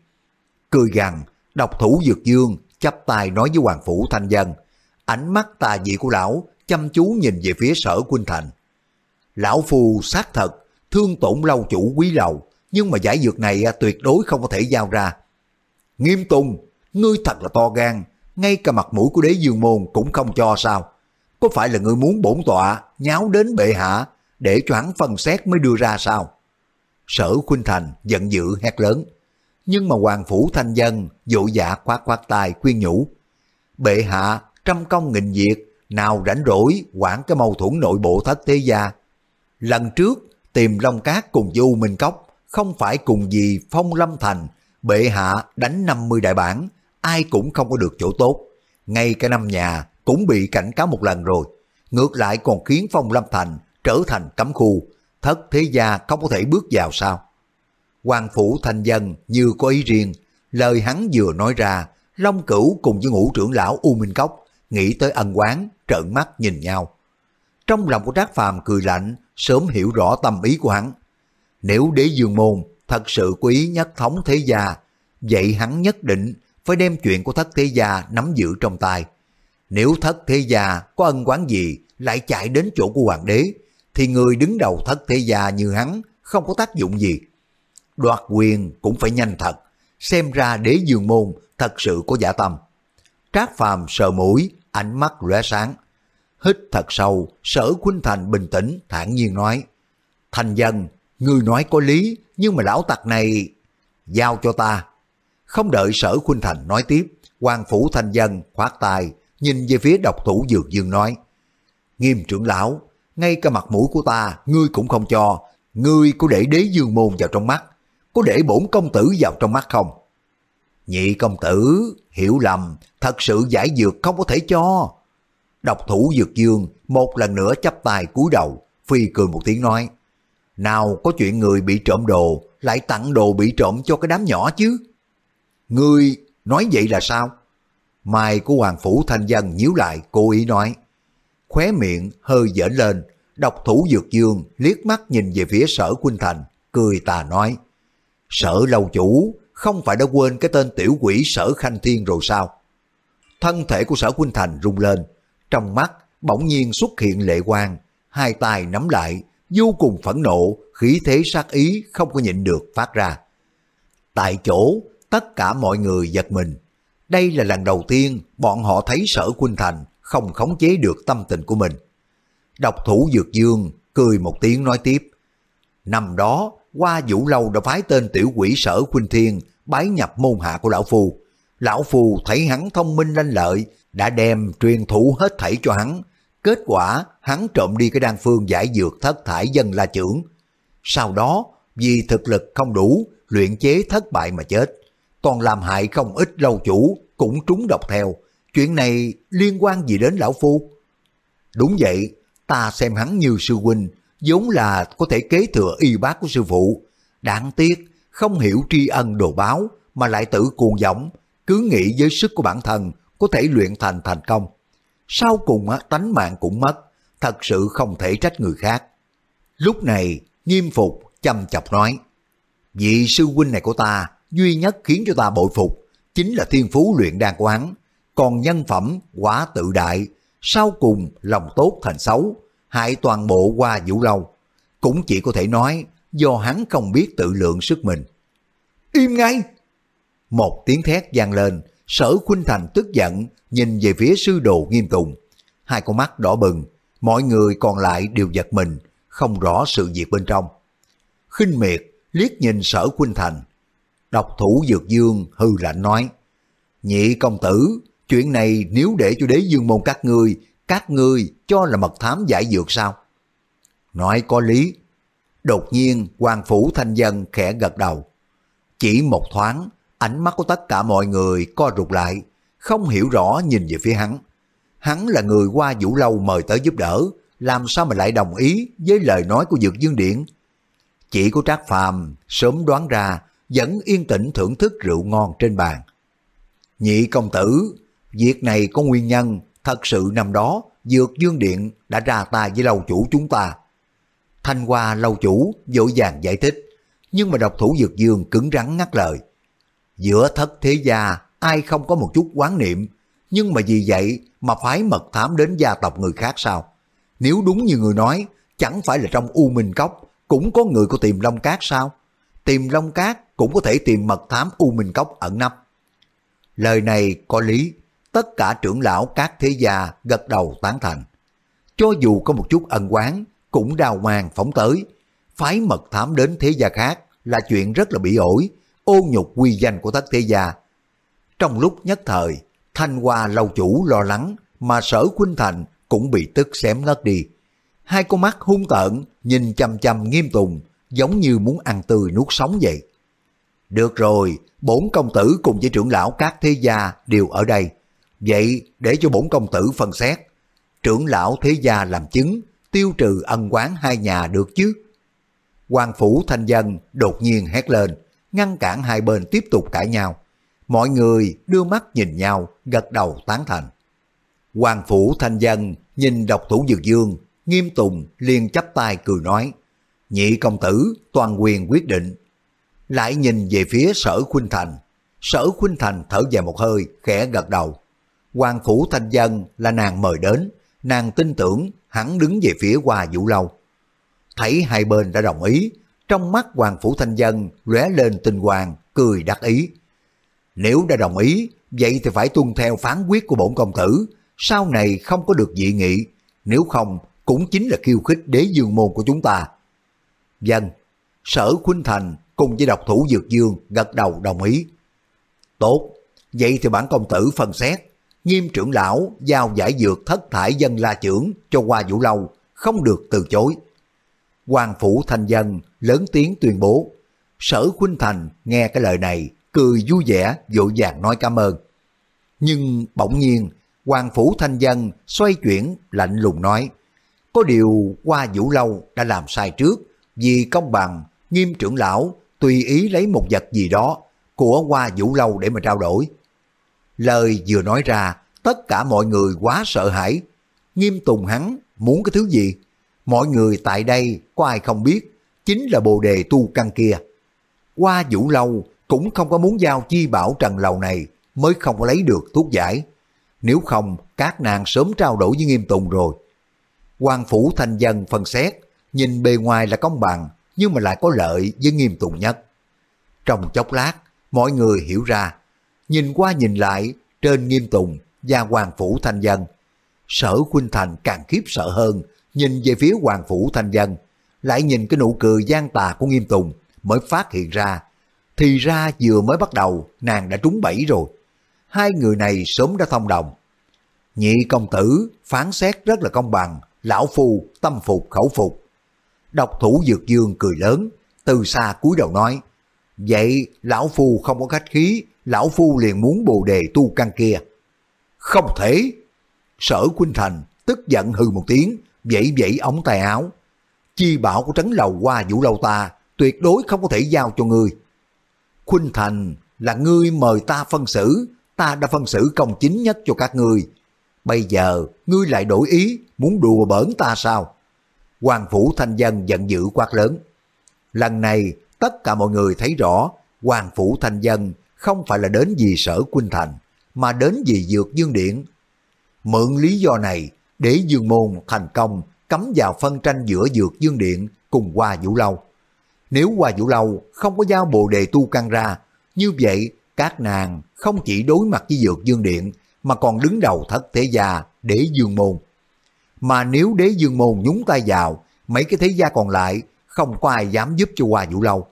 S1: Cười gằn, độc thủ dược dương chắp tay nói với Hoàng Phủ Thanh Dân. Ánh mắt tà dị của lão chăm chú nhìn về phía sở Quynh Thành. Lão Phu xác thật, thương tổn lâu chủ quý lầu, nhưng mà giải dược này à, tuyệt đối không có thể giao ra. Nghiêm Tùng, ngươi thật là to gan, ngay cả mặt mũi của đế dương môn cũng không cho sao. Có phải là ngươi muốn bổn tọa nháo đến bệ hạ để cho hắn phân xét mới đưa ra sao? Sở Khuynh Thành giận dữ hét lớn. Nhưng mà Hoàng Phủ Thanh Dân dỗ dạ khoát khoát tài khuyên nhủ. Bệ hạ trăm công nghìn việc, nào rảnh rỗi quản cái mâu thuẫn nội bộ thất thế gia. Lần trước tìm Long Cát cùng Du Minh Cốc không phải cùng gì Phong Lâm Thành, bệ hạ đánh 50 đại bản, ai cũng không có được chỗ tốt. Ngay cả năm nhà cũng bị cảnh cáo một lần rồi. Ngược lại còn khiến Phong Lâm Thành trở thành cấm khu, thất thế gia không có thể bước vào sao. Hoàng Phủ thành Dân như có ý riêng, lời hắn vừa nói ra, Long Cửu cùng với ngũ trưởng lão U Minh Cốc nghĩ tới ân quán, trợn mắt nhìn nhau. Trong lòng của Trác Phàm cười lạnh, sớm hiểu rõ tâm ý của hắn. Nếu đế dương môn thật sự quý nhất thống thế gia, vậy hắn nhất định phải đem chuyện của thất thế gia nắm giữ trong tay. Nếu thất thế gia có ân quán gì lại chạy đến chỗ của hoàng đế, thì người đứng đầu thất thế gia như hắn không có tác dụng gì. Đoạt quyền cũng phải nhanh thật, xem ra đế dương môn thật sự có giả tâm. Trác phàm sờ mũi, ánh mắt lóe sáng. Hít thật sâu, sở Khuynh Thành bình tĩnh, thản nhiên nói. Thành dân, ngươi nói có lý, nhưng mà lão tặc này... Giao cho ta. Không đợi sở Khuynh Thành nói tiếp, quan phủ thanh dân khoát tài, nhìn về phía độc thủ dược dương nói. Nghiêm trưởng lão, ngay cả mặt mũi của ta, ngươi cũng không cho, ngươi có để đế dương môn vào trong mắt, có để bổn công tử vào trong mắt không? Nhị công tử, hiểu lầm, thật sự giải dược không có thể cho. Độc thủ dược dương một lần nữa chắp tay cúi đầu, phi cười một tiếng nói. Nào có chuyện người bị trộm đồ, lại tặng đồ bị trộm cho cái đám nhỏ chứ? Ngươi nói vậy là sao? Mai của Hoàng Phủ Thanh Dân nhíu lại, cố ý nói. Khóe miệng hơi dở lên, độc thủ dược dương liếc mắt nhìn về phía sở Quynh Thành, cười tà nói. Sở lâu chủ, không phải đã quên cái tên tiểu quỷ sở khanh thiên rồi sao? Thân thể của sở Quynh Thành rung lên, trong mắt bỗng nhiên xuất hiện lệ quang, hai tay nắm lại, vô cùng phẫn nộ, khí thế sát ý không có nhịn được phát ra. Tại chỗ, tất cả mọi người giật mình. Đây là lần đầu tiên bọn họ thấy sở Quynh Thành không khống chế được tâm tình của mình. Độc thủ Dược Dương cười một tiếng nói tiếp. Năm đó, qua vũ lâu đã phái tên tiểu quỷ sở Quynh Thiên bái nhập môn hạ của Lão Phu. Lão Phu thấy hắn thông minh lanh lợi, đã đem truyền thủ hết thảy cho hắn. Kết quả, hắn trộm đi cái đan phương giải dược thất thải dân la trưởng. Sau đó, vì thực lực không đủ, luyện chế thất bại mà chết. Còn làm hại không ít lâu chủ, cũng trúng độc theo. Chuyện này liên quan gì đến Lão Phu? Đúng vậy, ta xem hắn như sư huynh, vốn là có thể kế thừa y bác của sư phụ. Đáng tiếc, không hiểu tri ân đồ báo mà lại tự cuồng vọng, cứ nghĩ với sức của bản thân có thể luyện thành thành công. Sau cùng á, tánh mạng cũng mất, thật sự không thể trách người khác. Lúc này, nghiêm phục, chăm chọc nói, vị sư huynh này của ta, duy nhất khiến cho ta bội phục, chính là thiên phú luyện đan của hắn, còn nhân phẩm quá tự đại, sau cùng lòng tốt thành xấu, hại toàn bộ qua vũ lâu. Cũng chỉ có thể nói do hắn không biết tự lượng sức mình. Im ngay! Một tiếng thét vang lên, sở khuynh thành tức giận, nhìn về phía sư đồ nghiêm tùng. Hai con mắt đỏ bừng, mọi người còn lại đều giật mình, không rõ sự việc bên trong. khinh miệt, liếc nhìn sở khuynh thành. Độc thủ dược dương hư lạnh nói, Nhị công tử, chuyện này nếu để cho đế dương môn các ngươi, các ngươi cho là mật thám giải dược sao? Nói có lý, Đột nhiên, Hoàng Phủ Thanh Dân khẽ gật đầu. Chỉ một thoáng, ánh mắt của tất cả mọi người co rụt lại, không hiểu rõ nhìn về phía hắn. Hắn là người qua Vũ Lâu mời tới giúp đỡ, làm sao mà lại đồng ý với lời nói của Dược Dương Điện? Chỉ có Trác Phàm sớm đoán ra, vẫn yên tĩnh thưởng thức rượu ngon trên bàn. Nhị công tử, việc này có nguyên nhân, thật sự năm đó Dược Dương Điện đã ra tay với lâu chủ chúng ta. Thanh Hoa lâu chủ dội vàng giải thích, nhưng mà độc thủ dược dương cứng rắn ngắt lời. Giữa thất thế gia ai không có một chút quán niệm, nhưng mà vì vậy mà phái mật thám đến gia tộc người khác sao? Nếu đúng như người nói, chẳng phải là trong U Minh Cốc cũng có người của tìm Long Cát sao? Tìm Long Cát cũng có thể tìm mật thám U Minh Cốc ẩn nấp. Lời này có lý, tất cả trưởng lão các thế gia gật đầu tán thành. Cho dù có một chút ân quán, cũng đào màng phóng tới. Phái mật thám đến thế gia khác là chuyện rất là bị ổi, ô nhục quy danh của tất thế gia. Trong lúc nhất thời, Thanh Hoa lâu chủ lo lắng mà sở Khuynh Thành cũng bị tức xém ngất đi. Hai con mắt hung tợn nhìn chăm chăm nghiêm tùng giống như muốn ăn tươi nuốt sống vậy. Được rồi, bốn công tử cùng với trưởng lão các thế gia đều ở đây. Vậy để cho bốn công tử phân xét. Trưởng lão thế gia làm chứng, tiêu trừ ân quán hai nhà được chứ. Hoàng phủ thanh dân đột nhiên hét lên, ngăn cản hai bên tiếp tục cãi nhau. Mọi người đưa mắt nhìn nhau, gật đầu tán thành. Hoàng phủ thanh dân nhìn độc thủ dược dương, nghiêm tùng liền chắp tay cười nói, nhị công tử toàn quyền quyết định. Lại nhìn về phía sở khuynh thành, sở khuynh thành thở dài một hơi, khẽ gật đầu. Hoàng phủ thanh dân là nàng mời đến, nàng tin tưởng hắn đứng về phía Hoa Vũ Lâu. Thấy hai bên đã đồng ý, trong mắt Hoàng phủ thanh dân lóe lên tinh hoàng, cười đắc ý. Nếu đã đồng ý, vậy thì phải tuân theo phán quyết của bổn công tử, sau này không có được dị nghị, nếu không cũng chính là khiêu khích đế dương môn của chúng ta. Dân, sở Khuynh Thành cùng với độc thủ Dược Dương gật đầu đồng ý. Tốt, vậy thì bản công tử phân xét, nghiêm trưởng lão giao giải dược thất thải dân la trưởng cho qua vũ lâu, không được từ chối. Hoàng phủ thành dân lớn tiếng tuyên bố, sở Khuynh Thành nghe cái lời này, cười vui vẻ, vội vàng nói cảm ơn. Nhưng bỗng nhiên, Hoàng phủ thanh dân xoay chuyển lạnh lùng nói, có điều qua vũ lâu đã làm sai trước, vì công bằng, nghiêm trưởng lão tùy ý lấy một vật gì đó của qua vũ lâu để mà trao đổi. Lời vừa nói ra, tất cả mọi người quá sợ hãi. Nghiêm tùng hắn muốn cái thứ gì? Mọi người tại đây có ai không biết, chính là bồ đề tu căn kia. Qua vũ lâu cũng không có muốn giao chi bảo trần lầu này mới không có lấy được thuốc giải. Nếu không, các nàng sớm trao đổi với nghiêm tùng rồi quan phủ thành dân phân xét, nhìn bề ngoài là công bằng, nhưng mà lại có lợi với nghiêm tùng nhất. Trong chốc lát, mọi người hiểu ra, nhìn qua nhìn lại, trên nghiêm tùng và hoàng phủ thanh dân. Sở Khuynh Thành càng khiếp sợ hơn, nhìn về phía hoàng phủ thanh dân, lại nhìn cái nụ cười gian tà của nghiêm tùng, mới phát hiện ra, thì ra vừa mới bắt đầu, nàng đã trúng bẫy rồi. Hai người này sớm đã thông đồng. Nhị công tử phán xét rất là công bằng, lão phu tâm phục khẩu phục. Độc thủ dược dương cười lớn, từ xa cúi đầu nói, vậy lão phu không có khách khí, lão phu liền muốn bồ đề tu căn kia. Không thể. Sở quynh Thành tức giận hừ một tiếng, vẫy vẫy ống tay áo. Chi bảo của trấn lầu qua vũ lâu ta, tuyệt đối không có thể giao cho ngươi. quynh Thành là ngươi mời ta phân xử, ta đã phân xử công chính nhất cho các ngươi, Bây giờ ngươi lại đổi ý, muốn đùa bỡn ta sao? Hoàng phủ thanh dân giận dữ quát lớn. Lần này tất cả mọi người thấy rõ Hoàng phủ thanh dân không phải là đến vì sở Quynh Thành, mà đến vì dược dương điện. Mượn lý do này để dương môn thành công cấm vào phân tranh giữa dược dương điện cùng Hoa Vũ Lâu. Nếu Hoa Vũ Lâu không có giao bồ đề tu căn ra, như vậy các nàng không chỉ đối mặt với dược dương điện mà còn đứng đầu thất thế gia để dương môn. Mà nếu đế dương môn nhúng tay vào, mấy cái thế gia còn lại không có ai dám giúp cho Hoa Vũ Lâu.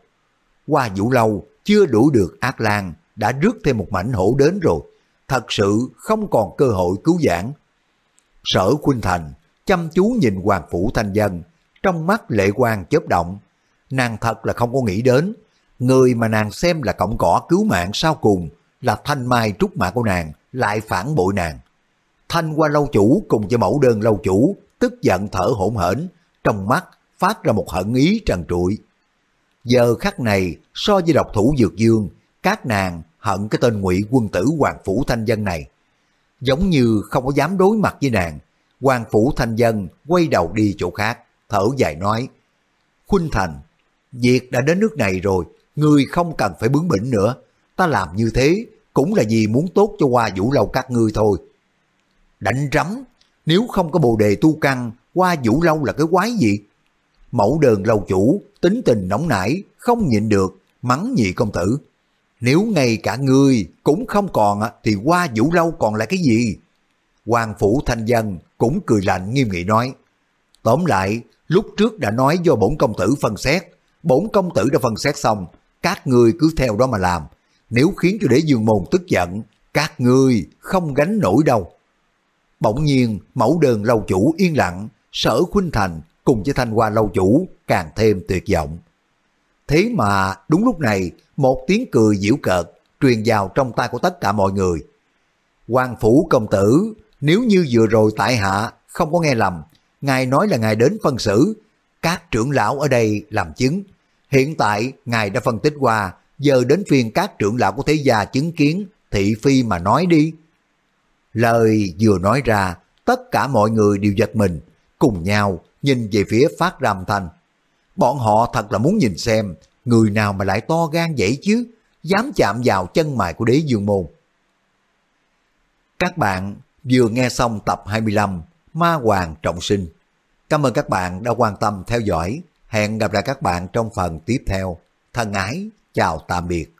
S1: Hoa Vũ Lâu chưa đủ được Ác Lan đã rước thêm một mảnh hổ đến rồi, thật sự không còn cơ hội cứu giảng. Sở Khuynh Thành chăm chú nhìn Hoàng Phủ Thanh Dân, trong mắt lệ quan chớp động. Nàng thật là không có nghĩ đến, người mà nàng xem là cọng cỏ cứu mạng sau cùng là thanh mai trúc mã của nàng, lại phản bội nàng. Thanh qua lâu chủ cùng với mẫu đơn lâu chủ tức giận thở hổn hển, trong mắt phát ra một hận ý trần trụi. Giờ khắc này so với độc thủ dược dương, các nàng hận cái tên ngụy quân tử Hoàng Phủ Thanh Dân này. Giống như không có dám đối mặt với nàng, Hoàng Phủ Thanh Dân quay đầu đi chỗ khác, thở dài nói, Khuynh Thành, việc đã đến nước này rồi, người không cần phải bướng bỉnh nữa, ta làm như thế cũng là vì muốn tốt cho hoa vũ lâu các ngươi thôi. Đánh rắm, nếu không có bồ đề tu căn, qua vũ lâu là cái quái gì? mẫu đơn lâu chủ, tính tình nóng nảy, không nhịn được, mắng nhị công tử. Nếu ngay cả ngươi cũng không còn thì qua vũ lâu còn là cái gì? Hoàng phủ thanh dân cũng cười lạnh nghiêm nghị nói. Tóm lại, lúc trước đã nói do bổn công tử phân xét, bổn công tử đã phân xét xong, các ngươi cứ theo đó mà làm. Nếu khiến cho đế dương môn tức giận, các ngươi không gánh nổi đâu. Bỗng nhiên, mẫu đơn lâu chủ yên lặng, sở khuynh thành cùng với thanh hoa lâu chủ càng thêm tuyệt vọng. Thế mà đúng lúc này, một tiếng cười giễu cợt truyền vào trong tay của tất cả mọi người. Hoàng phủ công tử, nếu như vừa rồi tại hạ không có nghe lầm, ngài nói là ngài đến phân xử, các trưởng lão ở đây làm chứng. Hiện tại ngài đã phân tích qua, giờ đến phiên các trưởng lão của thế gia chứng kiến, thị phi mà nói đi. Lời vừa nói ra, tất cả mọi người đều giật mình, cùng nhau nhìn về phía phát ram thanh. Bọn họ thật là muốn nhìn xem, người nào mà lại to gan vậy chứ, dám chạm vào chân mày của đế dương môn. Các bạn vừa nghe xong tập 25 Ma Hoàng Trọng Sinh. Cảm ơn các bạn đã quan tâm theo dõi. Hẹn gặp lại các bạn trong phần tiếp theo. Thân ái, chào tạm biệt.